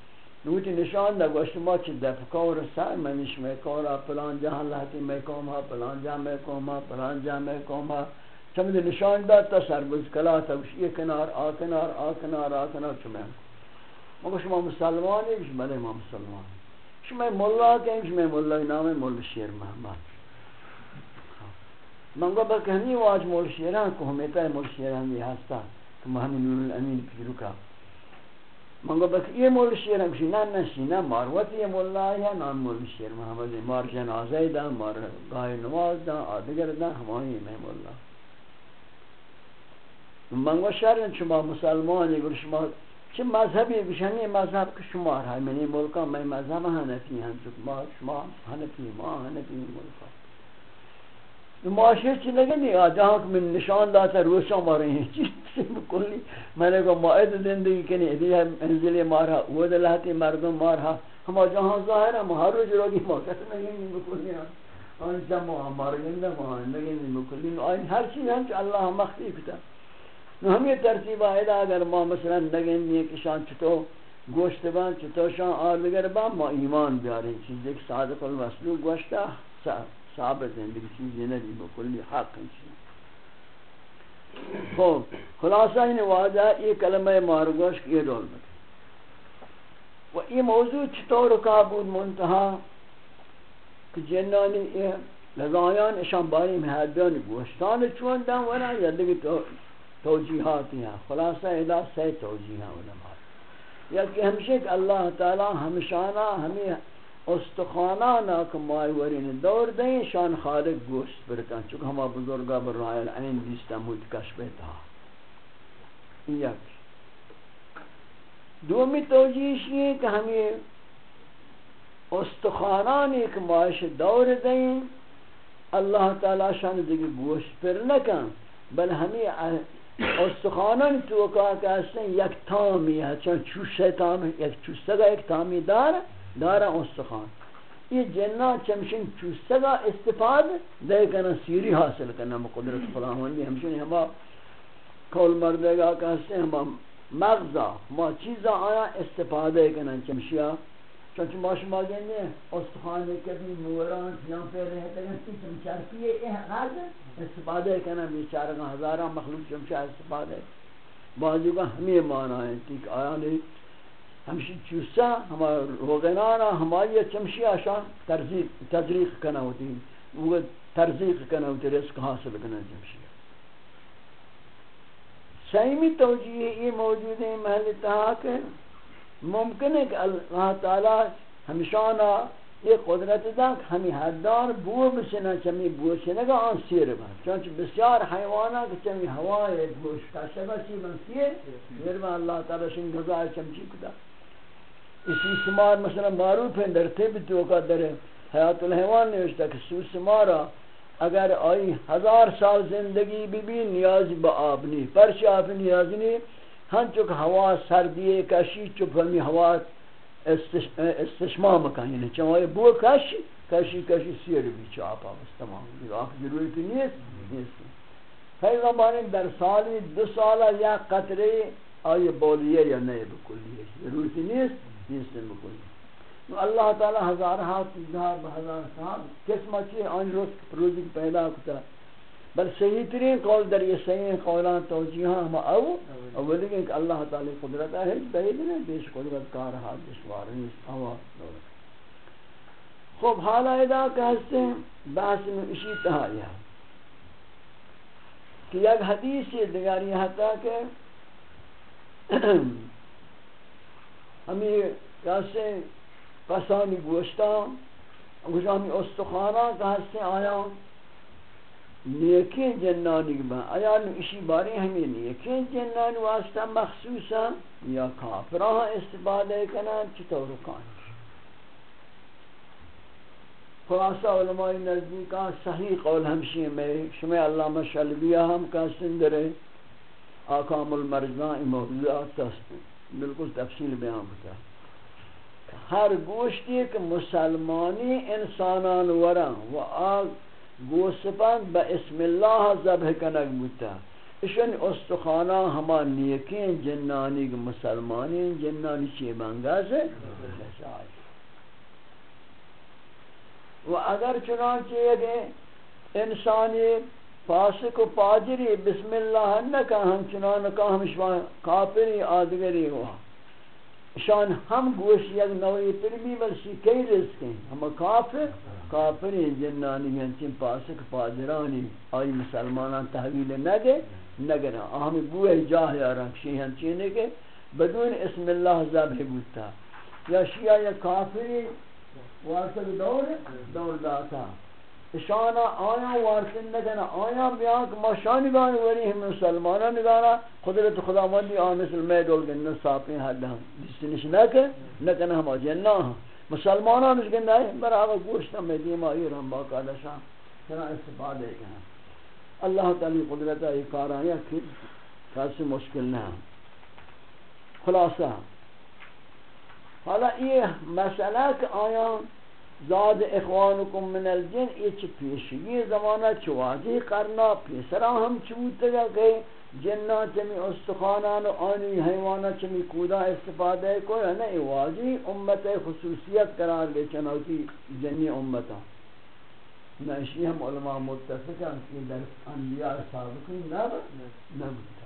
نوتی نشان دا گوشت ما چی دفکار سر منش میکارا پلان جهان لحظی میکوم ها پلان جهان میکوم ها پلان جهان میکوم ها چمد نشان داد تا سربز کلا تا گوش یک کنار، آ کنار آ کنار آ کنار چمه مگو شما مسلمانی بش بله ما مسلمانی شما مولا که شما مولا نام مولا شیر محمد۔ منگو با کہنی واج مول شیران کو ہمیتا ہے مول شیران بھی ہستا، تو محمد نور الامین پیرو کا۔ منگو با یہ مول شیران کشی نا نشی نا ماروت یہ مولا یا نام مول شیر محمد۔ مار جنازہ دا، مار گاہ نماز دا، آدگر دا ہمانی میں مولا من گوش کردن شما مسلمانی گوش شما چه مذهبی؟ بشنی مذهب که شما هر همینی ملکا من مذهب هنفی هم ما شما هنفی ما هنفی ملکا معاشر چی نگه نی؟ آجا که من نشان داتا روشا ماره این چیز بکلی من گو ماعد زندگی کنی ادی هم انزل مارها و دلاتی مردم مارها هم جہاں ظاہر ظاهر هم هر روز روگی ما نہیں نگه نی بکلی هم آن زمان هم مارگنده ما نگه نی بکلی آن هر چیز هم که الله مخفی کتا نو ہم یہ ترتیب آئیدا اگر ما مثلا نگن یہ کشان چطو گوشت بان چطو شان آردگر بان ما ایمان بیاریں چیز ایک صادق الوصلو گوشتا ثابت ہیں لیکن چیزیں نہیں بکلی حق ہیں خوب خلاصہ ان واجہ یہ کلمہ مارگوش کی دول میں و یہ موضوع چطور کا بود منتہا کہ جنانی یہ لگایان اشان باری محدان گوشتان چون دن ورا یا دیگه توجیحاتی ہیں خلاصہ ادا سی توجیح علماء۔ یا کہ ہمشہ کہ اللہ تعالی ہمشانہ ہمیں استخوانانا که مایورین دور دیں، شان خالق گوشت برکن چونکہ ہما بزرگا بر رائے العین دیستا موت کش بیتا یک۔ دومی توجیش یہ کہ ہمیں استخوانانی که مایش دور دیں، اللہ تعالی شان دیگه گوشت پر نکن بل ہمیں استخوانان تو کا کہ یک تامی ہے، چون چوشے تامی یک چوشتا کا ایک تامی دار دارا استخان یہ جنہ چمشن چوستگا استفاد دے کنا، سیری حاصل کرنا قدرت خداوندی ہمشن ہما کول مردے گا کہتے ہیں ہما مغزا ما چیزا آیا استفادہ کنا، چمشیا چونچہ ما شما گئنے استخان کبھی موران فیان پہ رہتے ہیں۔ تی چمچارکی یہ غرض استفادہ کنا بیچارگا ہزارہ مخلوق چمشا استفادہ بعضی کا ہمیں مانا ہے تیک آیا نہیں ہمشی چوسا ہما روغنانا ہماری چمشی آشان ترزیق تزریق کنا ہوتی وہ ترزیق کنا ہوتی رزق حاصل کنا چمشی۔ سیمی توجیہ یہ موجود ہے محل تحاک ہے۔ ممکن ہے کہ اللہ تعالی ہمشانا یہ قدرت دا کہ ہمیں حدار بو بسنا چمی بو سنگا آن سیر با۔ چونچہ بسیار حیوانا کہ چمی ہوای گوش کشگا سی من سیر سیر با اللہ تعالی شن گزار چمچی کتا۔ اسی سمار مثلا معروف ہیں، در طب تو کا در حیات الحیوان نوشتا کہ سوس سمارا۔ اگر آئی ہزار سال زندگی بھی بھی نیاز با آب نہیں پرچ آب نیاز نہیں ہن چک ہوا سردی، کشی چپ ہمی ہوا استشمام کہیں یعنی چوائے بو کشی کشی کشی سیر بھی چاپا بس تمام. یہ آخ ضرورت نیست. نیست. پیغمبر در سالی دو سالہ یا قطرے آئی بولیے یا نئے بکلیے ضرورت نیست. نیست بکلیے اللہ تعالی ہزار ہاتھ ہزار ہزار سال. قسمہ چی آن روز روزی پیدا کتا. بل صحیح ترین قول در یہ صحیح قولان توجیہاں ہم او اولی کہ اللہ تعالی قدرت ہے بعید نہیں، بیش قدرت کار حال دشوار نیست ہوا دولت خوب حالا ادا کہتے ہیں، بحث میں اسی تہایا کہ یک حدیث یہ دیگر یہ حتا کہ ہمیں کہتے ہیں کسانی گوشتا گوشتا استخانا کہتے ہیں آیا نیکی جنانی با آیا اسی باری ہمیں نیکی جنانی واسطہ مخصوصا یا کافرہ استفادہ کنن چطور کانی خلاصہ علماء نزدیکا صحیح قول ہمشی میں شمع علامہ شلبیہ ہم کا سندرے آکام المرزان موضوعات بالکل تفصیل بیان ہوتا ہر گوشتی ایک مسلمانی انسانان ورن و آگ گوسپند با اسم اللہ ذبح کنک بوتا اشن استخانا ہما نیکین، جنانی مسلمانی، جنانی چی بنگا سے و اگر چنانچہ یہ انسانی فاسق و پاجری بسم اللہ نکا ہم چنانکا ہم شوان کافری آدگری ہوا شان ہم گوش یک نوی پرمی بلسی کئی رزق ہم کافر کافری جنانی ہنچین پاسق پاجرانی آئی مسلمانان تحویل نگے، نگنا. ہم بوئے جاہ یا رکشی ہنچینے کے. بدون اسم اللہ ذبح بودتا یا شیعہ یا کافری وارث دور دور داتا اشانا آیا وارث نکنا آیا بیان کہ مشانی گانی وری ہم مسلمانا نگانا قدرت خداوندی آن مثل میں دول گن صافی حد ہم، جس نکے نکنا ہم جنہ مسلمانا نش گن ہے برابر گوشت میں دیما یہ ہم باقاعدہ شان کنا استفادہ کنا اللہ تعالی قدرت ہے کار آیا کہ کیسے مشکل نہ خلاصہ۔ حالا یہ مسئلہ کہ آیا زاد اخوانکم من الجن، یہ چھ پیشگی زمانہ چھ واضح کرنا پیسرا ہم چوتے گا کہ جنہ چمی استخانان و آنی حیوانہ چمی کودا استفادہ کوئی ہے نا یہ واضح امت خصوصیت قرار گئے چنوتی جنی امتا۔ نشی ہم علماء متفق ہیں کہ در انبیاء سابقی نب نبتا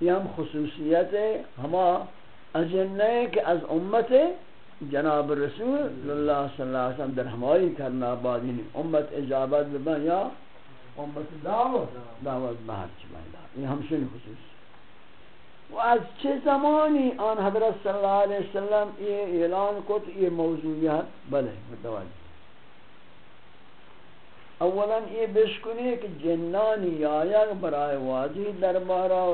یہ ہم خصوصیت ہے، ہما اجنہ کہ از امت جناب رسول اللہ صلی اللہ علیہ وسلم در ہماری کرنا بعد یعنی امت اجابت ببن یا امت دعوت؟ دعوت بہر چمائدہ یہ ہمشن خصوص. و از چه زمانی آن حضرت صلی اللہ علیہ وسلم یہ اعلان کو تو یہ موضوعیت؟ بلے متوجہ اولا یہ بشکنی کہ جنانی آیا برای واضح دربارہ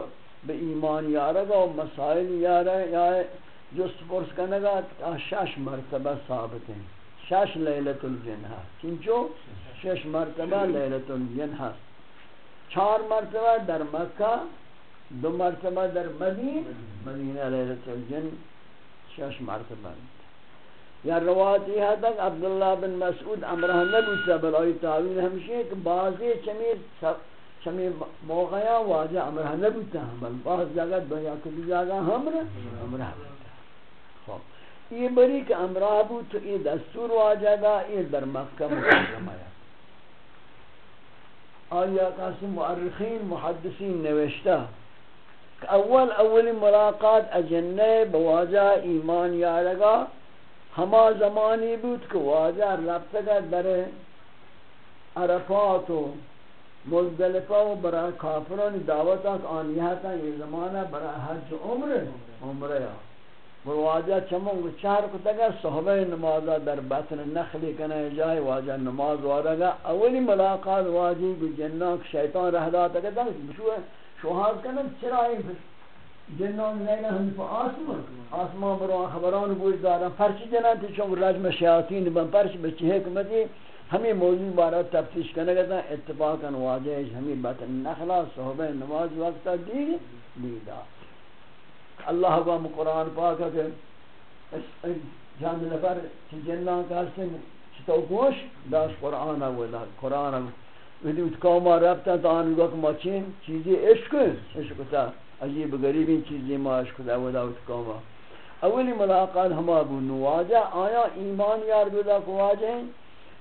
به ایمان یارگا و مسائل یارگا جست پرس کنگا شش مرتبہ ثابت ہیں۔ شش لیلت الجن ہے چنچو؟ شش مرتبہ لیلت الجن ہے چار مرتبہ در مکہ، دو مرتبہ در مدین مدینہ لیلت الجن، شش مرتبہ۔ یا روایت یہ ہے تک عبداللہ بن مسعود امرہ نبوتا بل تعویل ہمشہ کہ بعضی چمیر چمی موقعا واجہ امرہ نبوتا بل بعض جگہ، دو کلی جگہ ہمرہ۔ امرہ خوب یہ بری کہ امرہ بود، تو یہ دستور واجہ دا یہ در مکہ مکرم آیا آیا کاسی مؤرخین، محدثین نوشتا کہ اول اول ملاقات اجنہ بواجہ ایمان یارگا ہما زمانی بود کہ واجہ رفتگا در عرفات و مزدلفہ و برای کافران دعوت آن آنیہتا یہ زمانہ برای حج عمر عمرہ واجہ چمون چار کو تگا صحبہ نمازہ در بطن نخلی کنے جائے، واجہ نماز وارگا۔ اولی ملاقات واجی کو جنہ شیطان رہ داتا کہ شو شوہاز کنن چرائیں جنان لینا ہم پر آسمان۔ آسمان برو خبران گوش دارن پرچی جنان تی چون رجم شیاطین بن پرچی بچی حکمتی۔ ہمیں موضوع بارہ تفتیش کرنے گا اتفاقا واجہ ہمیں بطن نخلا صحبہ نماز وقتا دی دیدا اللہ با قرآن پاک کہ جان نفر چی جنان کہستن چطو گوش داش قرآن اولا قرآن اولا ودی اتکاما رفتا تا آنگا وقت ما چین چیزی عشق عشق تا عجیب غریب چیزی ما عشق دا ودا اتکاما اولی ملاقات ہما بو نواجہ، آیا ایمان یار بدا کو واجہ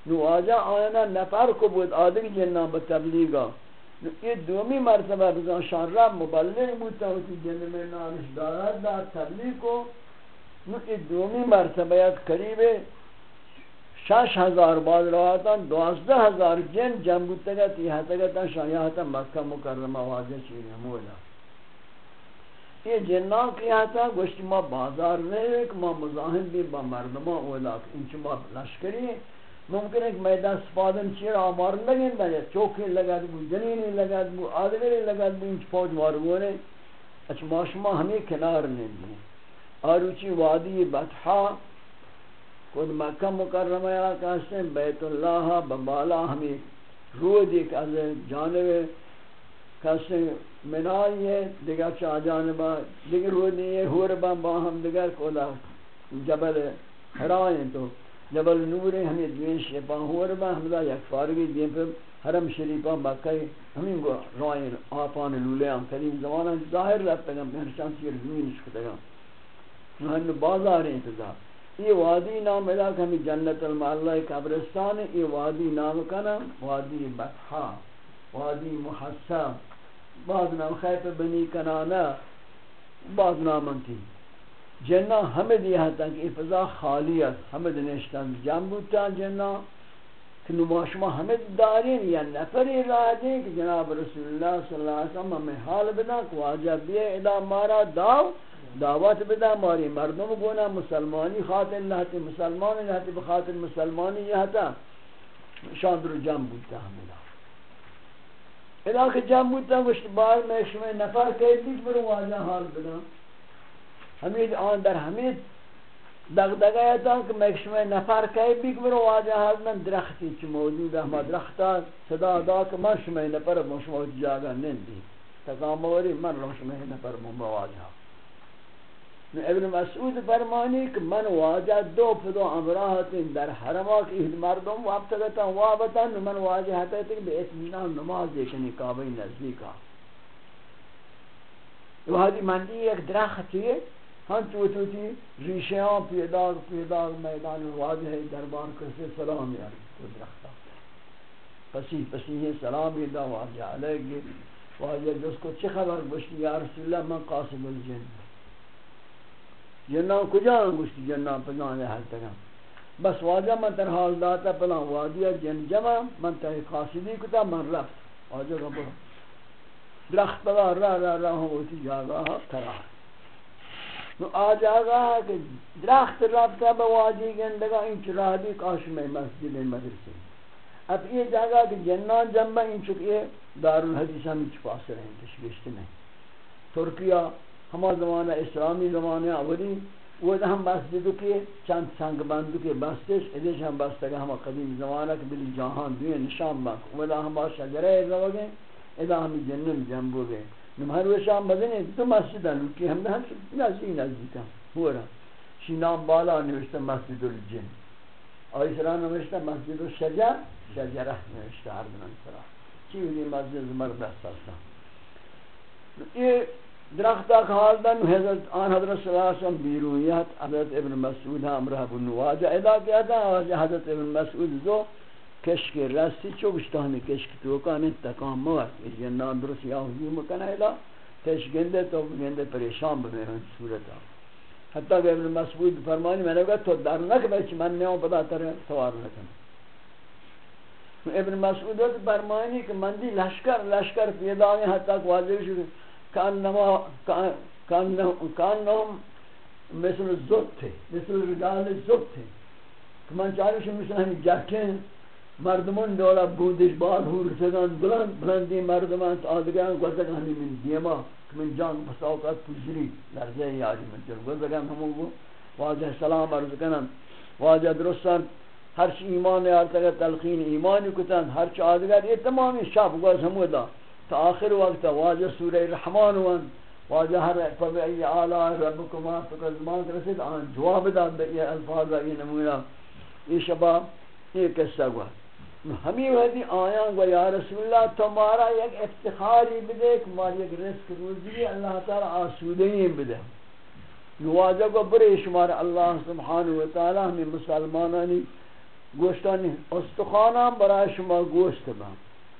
نواجہ آیا نفر کو بود آدھگ جنہ بتبلیغا یہ دومی مرتبہ بزان شان رب مبلغ بودتا ہوتی جنہ میں نامش دارد دا تبلیغ کو، نو یہ دومی مرتبہ یک قریب شش ہزار بعد روایتان دوازدہ ہزار جن جمع بودتا تی حتا شایعتا مکہ مکرمہ واجہ چیز مولا. یہ جنان کیا تھا گوشت ما بازار رہے کہ ما مزاحم بھی با مردمہ اولا انچ ما لشکری ممکن ہے کہ میدان سپادن چیر آمار لگیں دا یا چوکی لگا دو جنینی لگا دو آدگری لگا دو انچ پوج مارگونے اچھ ما شما ہمیں کنار نہیں دی آروچی وادی بطحا خود مکہ مکرمہ یا کہتے ہیں؟ بیت اللہ ببالا ہمیں رو دیکھ، از جانب کسی منائی ہے، دیگر چاہ جانبا، دیگر رو نہیں ہے ہور با با ہم دیگر کولا جبل حرائیں تو۔ جبل نور ہمیں دوین شیپاں ہور با ہم دا یک فارگی دین پر حرم شریفاں باقی ہمیں گو روائیں آپان لولے کریم زمانہ ظاہر رہتا گا پہنچان سیر زمین شکتا گا ہم بازار انتظار یہ وادی نام ادا کہ ہمیں جنت المعلہ قبرستان، یہ وادی نام کا نام وادی بطحا وادی محسب بعض نام خیف بنی کنانا بعض نام کی جنہ ہمیں دیا تھا کہ افضا خالیت ہمیں دنشتن جنبوتا جنہ. کہ نماشما ہمیں دارین یا نفری راہ دیں کہ جناب رسول اللہ صلی اللہ علیہ وسلم ہمیں حال بنا کہ واجہ بیئے ادا مارا داو، دعوت بدا ماری مردم گونا مسلمانی خاطر اللہ تی مسلمانی اللہ تی بخاطر مسلمانی یہ تھا شاندر جنبوتا ہمیں ادا کہ جب بودتا گوشت بار میں شما نفر کہتی کہ برو واجہ حال بنا. ہمیں آن در ہمیں دغدغه تا که مکشمه نفر که بیگ برو واجه حال من درختی چی موجود احمد درختا صدا دا که من شما نفر مشما جاگا نندی تکاموری من رو شما نفر مواجه ابن مسعود فرمانی کہ من واجہ دو پدو امراحت در حرمات اہل مردم وابتگتا وابتا من واجہ حتی تک بے اتمنان نماز دیکنی کعبی نزدیکا۔ وہادی جی مندی ایک درخت ہے ہم چوتو تھی، ریشیاں پیداغ پیداغ میدان واجہ دربار کرسے سلام یاری تو درختہ پسی پسی یہ سلام دا واجہ علیہ واجہ جس کو چی خبر بشتی یا رسول اللہ من قاسم الجن۔ جنان کجا انگوشتی جنان پزان حل تکم بس واجہ من تر حال داتا پلان وادیا جن جمع، من تر قاصدی کتا، من رفت۔ واجہ کا برو درخت پلا را را را ہوں ہوتی جاگا ہاں، ترا نو آج آگا ہے کہ درخت رفتا با گندگا ان چرا دی کاش مسجد مدرسے اب یہ جگہ کہ جنان جمع ان چکے دارالحدیث ہم چپاس رہے ہیں، تشویشت نہیں۔ ترکیہ ہما زمانہ اسلامی زمانہ اولی وہ ہم مسجد کے چند سنگ بندو کے بستش ادھر ہم بستگا ہما قدیم زمانہ کے بلی جہان دوئے نشان بک وہ ہما شجرہ روگے ادھا ہم جنن جنبو گئے۔ نمہر و شام بدنے تو مسجد ہیں کہ ہم نے نزدیک نزدیک ہو رہا۔ شی نام بالا نوشتا مسجد الجن۔ اور اس طرح نوشتا مسجد الشجر شجرہ نوشتا ہر دنان سرا چی ہوئی مسجد زمردست ہستا یہ درخت حال دن حضرت آن حضرت صلی اللہ علیہ وسلم بیرویت، حضرت ابن مسعود امرہ بن واجہ ادا کیا تھا حضرت ابن مسعود زو کشک رسی چوبشتانی کشک تو کانی تکام موت اس جنان درست یا حجوم کنا الا تش گندے تو گندے پریشان بنے صورتا حتی کہ ابن مسعود فرمانی میں نے کہا تو در نک بیچ من نیوں پتا ترے سوار نکن ابن مسعود فرمانی کہ من دی لشکر لشکر پیدا ہے حتی کہ واضح شروع کانما کانهم مثل الزب تھے مثل رجال الزب تھے کہ من چاہیے مثل ہمیں جاکیں مردمان دولا بودش بار ہور سگان بلند، بلندی مردمان تا آدگان گوزک ہمیں من دیما، من جان بس اوقات پوزری لرزه یاری من چون گل همون گو واجه سلام عرض کنم. واجه درستان ہر چی ایمان یار تک تلقین ایمان کتن ہر چی آدگر یہ تمامی شب گوز ہمو دا. تا آخر وقت واجہ سورہ رحمان وان. واجہ ہر فبئی آلاء ربکما فکر زمان رسید آن جواب دا بئی الفاظ یہ نمونہ یہ شبا یہ قصہ گوا ہمیں وحدی آیاں گو یا رسول اللہ تمہارا یک افتخاری بدے کمار یک رزق روزی اللہ تعالی آسودہی بدے نواجہ کو برے شمار اللہ سبحانہ وتعالی ہمیں مسلمانانی گوشتانی استخوانان برای شما گوشت با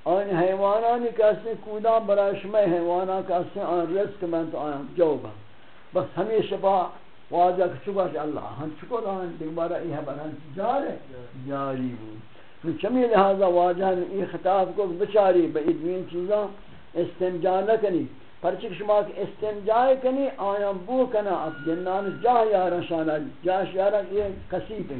آن حیوانانی کسی کودان برای شما حیوانان کسی آن رزق من تو آن جو با بس ہمیشہ با واجہ چکاش اللہ ہم چکو دان دیکھ بارا یہ بران جارے جاری بود چمی لہذا واجہ نے یہ خطاب کو بچاری با ادوین چیزاں استنجا نہ کنی پرچک شما کہ استنجا کنی آیاں بو کنا اب جنان جاہ یارا شانا جاہ یارا یہ کسیب ہیں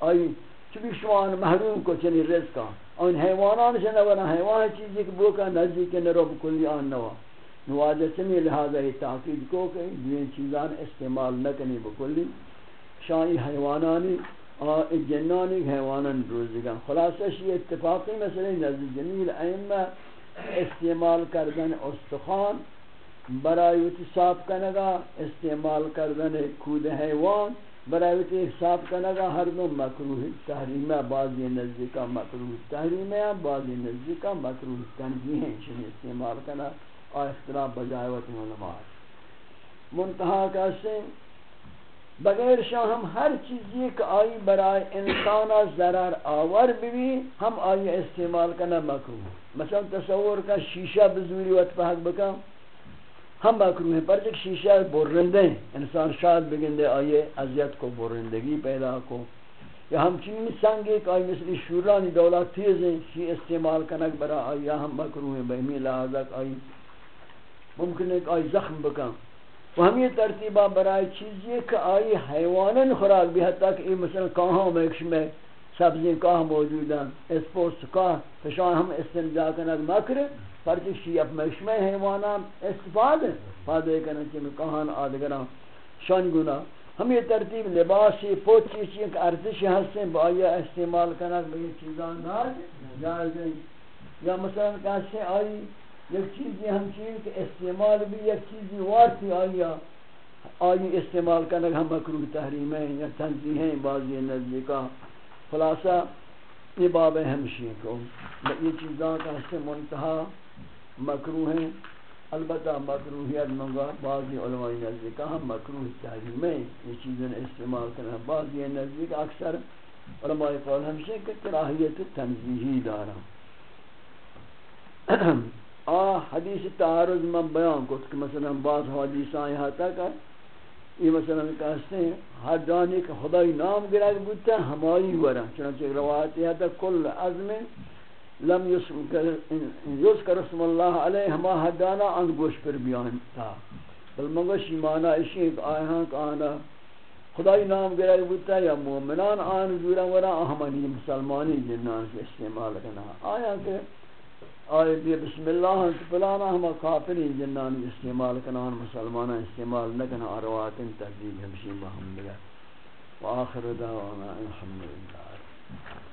آئی چبی شما محروم کو چنی رزقا ان حیوانان سے نورا حیوان چیزی کہ بو بوکا نزدیک نرو بکلی آن نوا. نواجہ سمی لہذا یہ تاقید کو کہ دوین چیزان استعمال نکنی بکلی. شاہی حیوانانی جنانی حیوانان روزگان خلاصہ شی اتفاقی مسئلہ نزد جمیل ائمہ استعمال کردن استخان برای صاف کنگا استعمال کردن کود حیوان، برای تی حساب کنگا ہر دو مکروح تحریم بعضی نزدیکا مکروح تحریم ہے بعضی نزدیکا مکروح تنزیح ہیں شنی استعمال کنا اور اختلاف بجائے وقت علماء. منتحہ کہتے بغیر شاہ ہم ہر چیزی کہ آئی برای انسانا ضرر آور بھی ہم آئی استعمال کنا مکروح مثلا تصور کا شیشہ بزوری وقت پہک بکا، ہم مکروہ ہیں۔ پر ایک شیشہ برندے ہیں، انسان شاید بگندے آئیے عذیت کو، برندگی پیدا کو۔ یا ہم چنین سنگ ایک آئی مثل شورانی دولت تیز ہیں، شی استعمال کنک برا آئی ہم مکروہ ہیں۔ بہمی لحاظہ آئی، ممکن ہے کہ آئی زخم بکن و ہم یہ ترتیبہ برای چیز یہ کہ آئی حیوانن خوراک بھی حتی کہ یہ مثلا کہاں میں میں سبزیں کہاں موجود ہیں اسپوس کہاں فشان ہم استنجا کنک مکر پرچہ شیعہ مشمع حیوانان استفاد فادے کرنا چاہیے کہان آدگران شان گنا ہم یہ ترتیب لباسی پوچ چیزیں کہ ارزش ہستیں با آیا استعمال کرنا بہی چیزان ناز جائز ہیں یا مثلا کہتے ہیں آئی یک چیزی ہم چیز کہ استعمال بھی یک چیزی وارتی آیا آئی استعمال کرنا ہم مکروح تحریم ہیں یا تنزیح ہیں بعضی نزدیکا. خلاصہ، یہ باب ہمشی کو. یہ چیزاں کا سے منتہا مکروہ ہیں. البتہ مکروہیت منگا بعضی علماء نزدیک ہم مکروہ تحریم یہ چیزیں استعمال کرنا بعضی نزدیک اکثر علماء قول ہمشہ کہ کراہیت تنزیحی دارا. آ، حدیث تعارض میں بیان کو کہ مثلا بعض حدیث آئے ہاتا کہ یہ مثلا کہتے ہیں، ہر جانے کہ خدای نام گرگ بودتا ہماری ورہ چنانچہ روایت ہے تا کل عزم لم یذکر اسم اللہ علیہ، ہما حدانا ان گوش پر بیان تھا۔ بل مگش ایمانا اشی ایک آیاں کہ آنا خدای نام گرگ بودتا یا مومنان آن زورا ورا احمانی مسلمانی جنان سے استعمال کرنا۔ آیا کہ آئے بھی بسم اللہ پلانا ہما کافری جنان استعمال کنان، مسلمان استعمال نکن کرنا اروات ہمشی بہم لگا وآخر دعوانا الحمدللہ۔